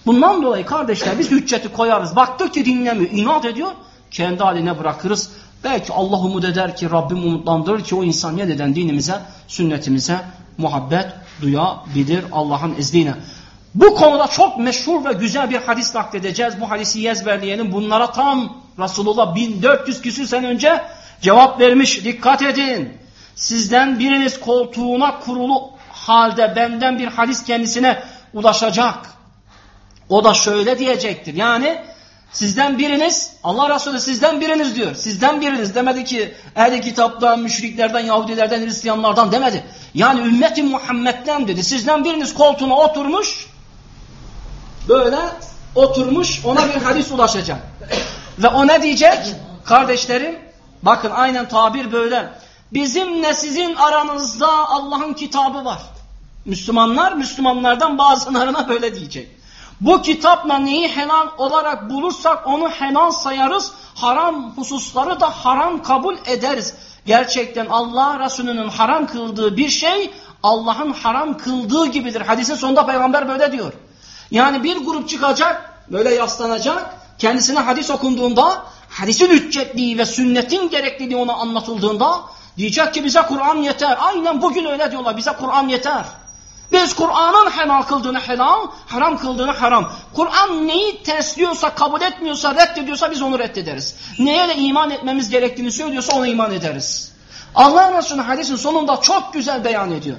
Bundan dolayı kardeşler biz hücceti koyarız. Baktık ki dinlemiyor, inat ediyor. Kendi haline bırakırız. Belki Allah umut eder ki Rabbim umutlandırır ki o insan yeniden dinimize, sünnetimize muhabbet duyabilir Allah'ın izniyle. Bu konuda çok meşhur ve güzel bir hadis nakledeceğiz. Bu hadisi ezberleyelim. Bunlara tam Resulullah 1400 küsür sene önce cevap vermiş. Dikkat edin. Sizden biriniz koltuğuna kurulu halde benden bir hadis kendisine ulaşacak. O da şöyle diyecektir. Yani sizden biriniz, Allah Resulü sizden biriniz diyor. Sizden biriniz demedi ki ehli kitaptan, müşriklerden, Yahudilerden, Hristiyanlardan demedi. Yani ümmeti Muhammed'den dedi. Sizden biriniz koltuğuna oturmuş, böyle oturmuş ona bir hadis ulaşacak. Ve o ne diyecek? Kardeşlerim bakın aynen tabir böyle. Bizimle sizin aranızda Allah'ın kitabı var. Müslümanlar Müslümanlardan bazılarına böyle diyecek. Bu kitapla neyi helal olarak bulursak onu helal sayarız. Haram hususları da haram kabul ederiz. Gerçekten Allah Resulü'nün haram kıldığı bir şey Allah'ın haram kıldığı gibidir. Hadisin sonunda peygamber böyle diyor. Yani bir grup çıkacak, böyle yaslanacak, kendisine hadis okunduğunda, hadisin hüccetliği ve sünnetin gerekliliği ona anlatıldığında, diyecek ki bize Kur'an yeter. Aynen bugün öyle diyorlar, bize Kur'an yeter. Biz Kur'an'ın helal kıldığını helal, haram kıldığını haram. Kur'an neyi tersliyorsa, kabul etmiyorsa, reddediyorsa biz onu reddederiz. Neye de iman etmemiz gerektiğini söylüyorsa ona iman ederiz. Allah Resulü hadisin sonunda çok güzel beyan ediyor.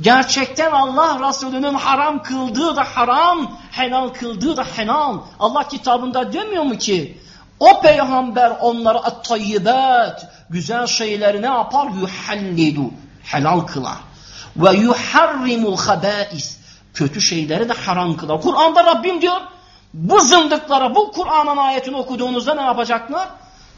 Gerçekten Allah Resulü'nün haram kıldığı da haram, helal kıldığı da helal. Allah kitabında demiyor mu ki? O peygamber onlara at-tayyibet, güzel şeyleri ne yapar? Yuhallidu, helal kılar. Ve yuharrimul habais, kötü şeyleri de haram kılar. Kur'an'da Rabbim diyor, bu zındıklara, bu Kur'an'ın ayetini okuduğunuzda ne yapacaklar?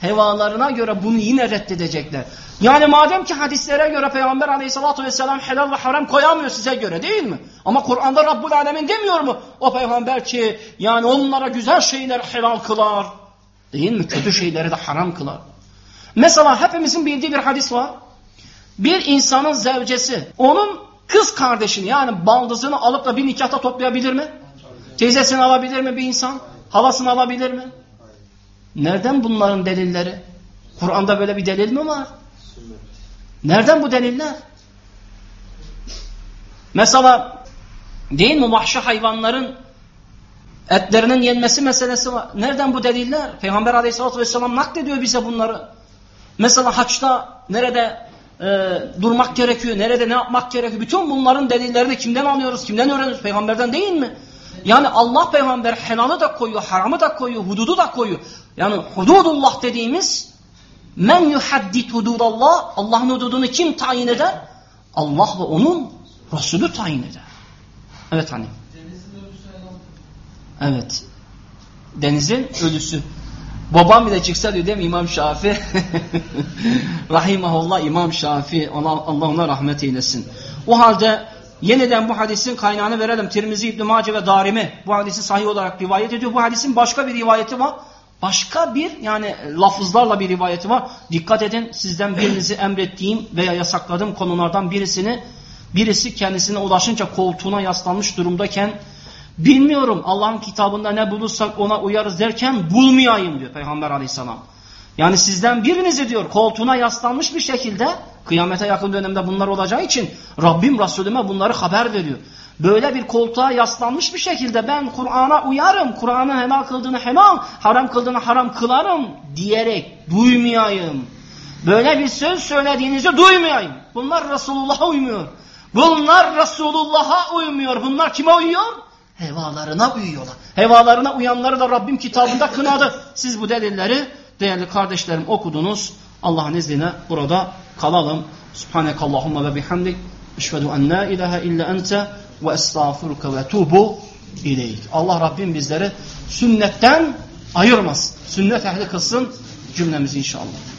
Hevalarına göre bunu yine reddedecekler. Yani madem ki hadislere göre Peygamber aleyhissalatü vesselam helal ve haram koyamıyor size göre değil mi? Ama Kur'an'da Rabbul Alemin demiyor mu? O peygamber ki yani onlara güzel şeyler helal kılar. Değil mi? Kötü şeyleri de haram kılar. Mesela hepimizin bildiği bir hadis var. Bir insanın zevcesi onun kız kardeşini yani baldızını alıp da bir nikahta toplayabilir mi? Teyzesini alabilir mi bir insan? Halasını alabilir mi? Nereden bunların delilleri? Kur'an'da böyle bir delil mi var? Nereden bu deliller? Mesela değil mi vahşi hayvanların etlerinin yenmesi meselesi var. Nereden bu deliller? Peygamber aleyhissalatü vesselam naklediyor bize bunları. Mesela haçta nerede e, durmak gerekiyor, nerede ne yapmak gerekiyor. Bütün bunların delillerini kimden alıyoruz, kimden öğreniyoruz? Peygamberden değil mi? Yani Allah peygamber helalı da koyuyor, haramı da koyuyor, hududu da koyuyor. Yani hududullah dediğimiz men yuhaddit hududallah Allah'ın hududunu kim tayin eder? Allah ve onun Resulü tayin eder. Evet hani. Evet. Denizin ölüsü. Babam bile çıksa diyor değil mi İmam Şafi? Rahimahullah İmam Şafi. Allah, ona rahmet eylesin. O halde yeniden bu hadisin kaynağını verelim. Tirmizi İbn Mace ve Darimi bu hadisi sahih olarak rivayet ediyor. Bu hadisin başka bir rivayeti var. Başka bir yani lafızlarla bir rivayeti var. Dikkat edin sizden birinizi emrettiğim veya yasakladığım konulardan birisini Birisi kendisine ulaşınca koltuğuna yaslanmış durumdayken bilmiyorum Allah'ın kitabında ne bulursak ona uyarız derken bulmayayım diyor Peygamber aleyhisselam. Yani sizden birinizi diyor koltuğuna yaslanmış bir şekilde kıyamete yakın dönemde bunlar olacağı için Rabbim Resulüme bunları haber veriyor. Böyle bir koltuğa yaslanmış bir şekilde ben Kur'an'a uyarım, Kur'an'ın helal kıldığını helal, haram kıldığını haram kılarım diyerek duymayayım. Böyle bir söz söylediğinizi duymayayım. Bunlar Resulullah'a uymuyor. Bunlar Resulullah'a uymuyor. Bunlar kime uyuyor? Hevalarına uyuyorlar. Hevalarına uyanları da Rabbim kitabında kınadı. Siz bu delilleri değerli kardeşlerim okudunuz. Allah'ın izniyle burada kalalım. Subhanekallahumma ve bihamdik. Eşhedü en la ilahe illa ente ve estağfuruka ve tubu ileyk. Allah Rabbim bizleri sünnetten ayırmasın. Sünnet ehli kılsın cümlemizi inşallah.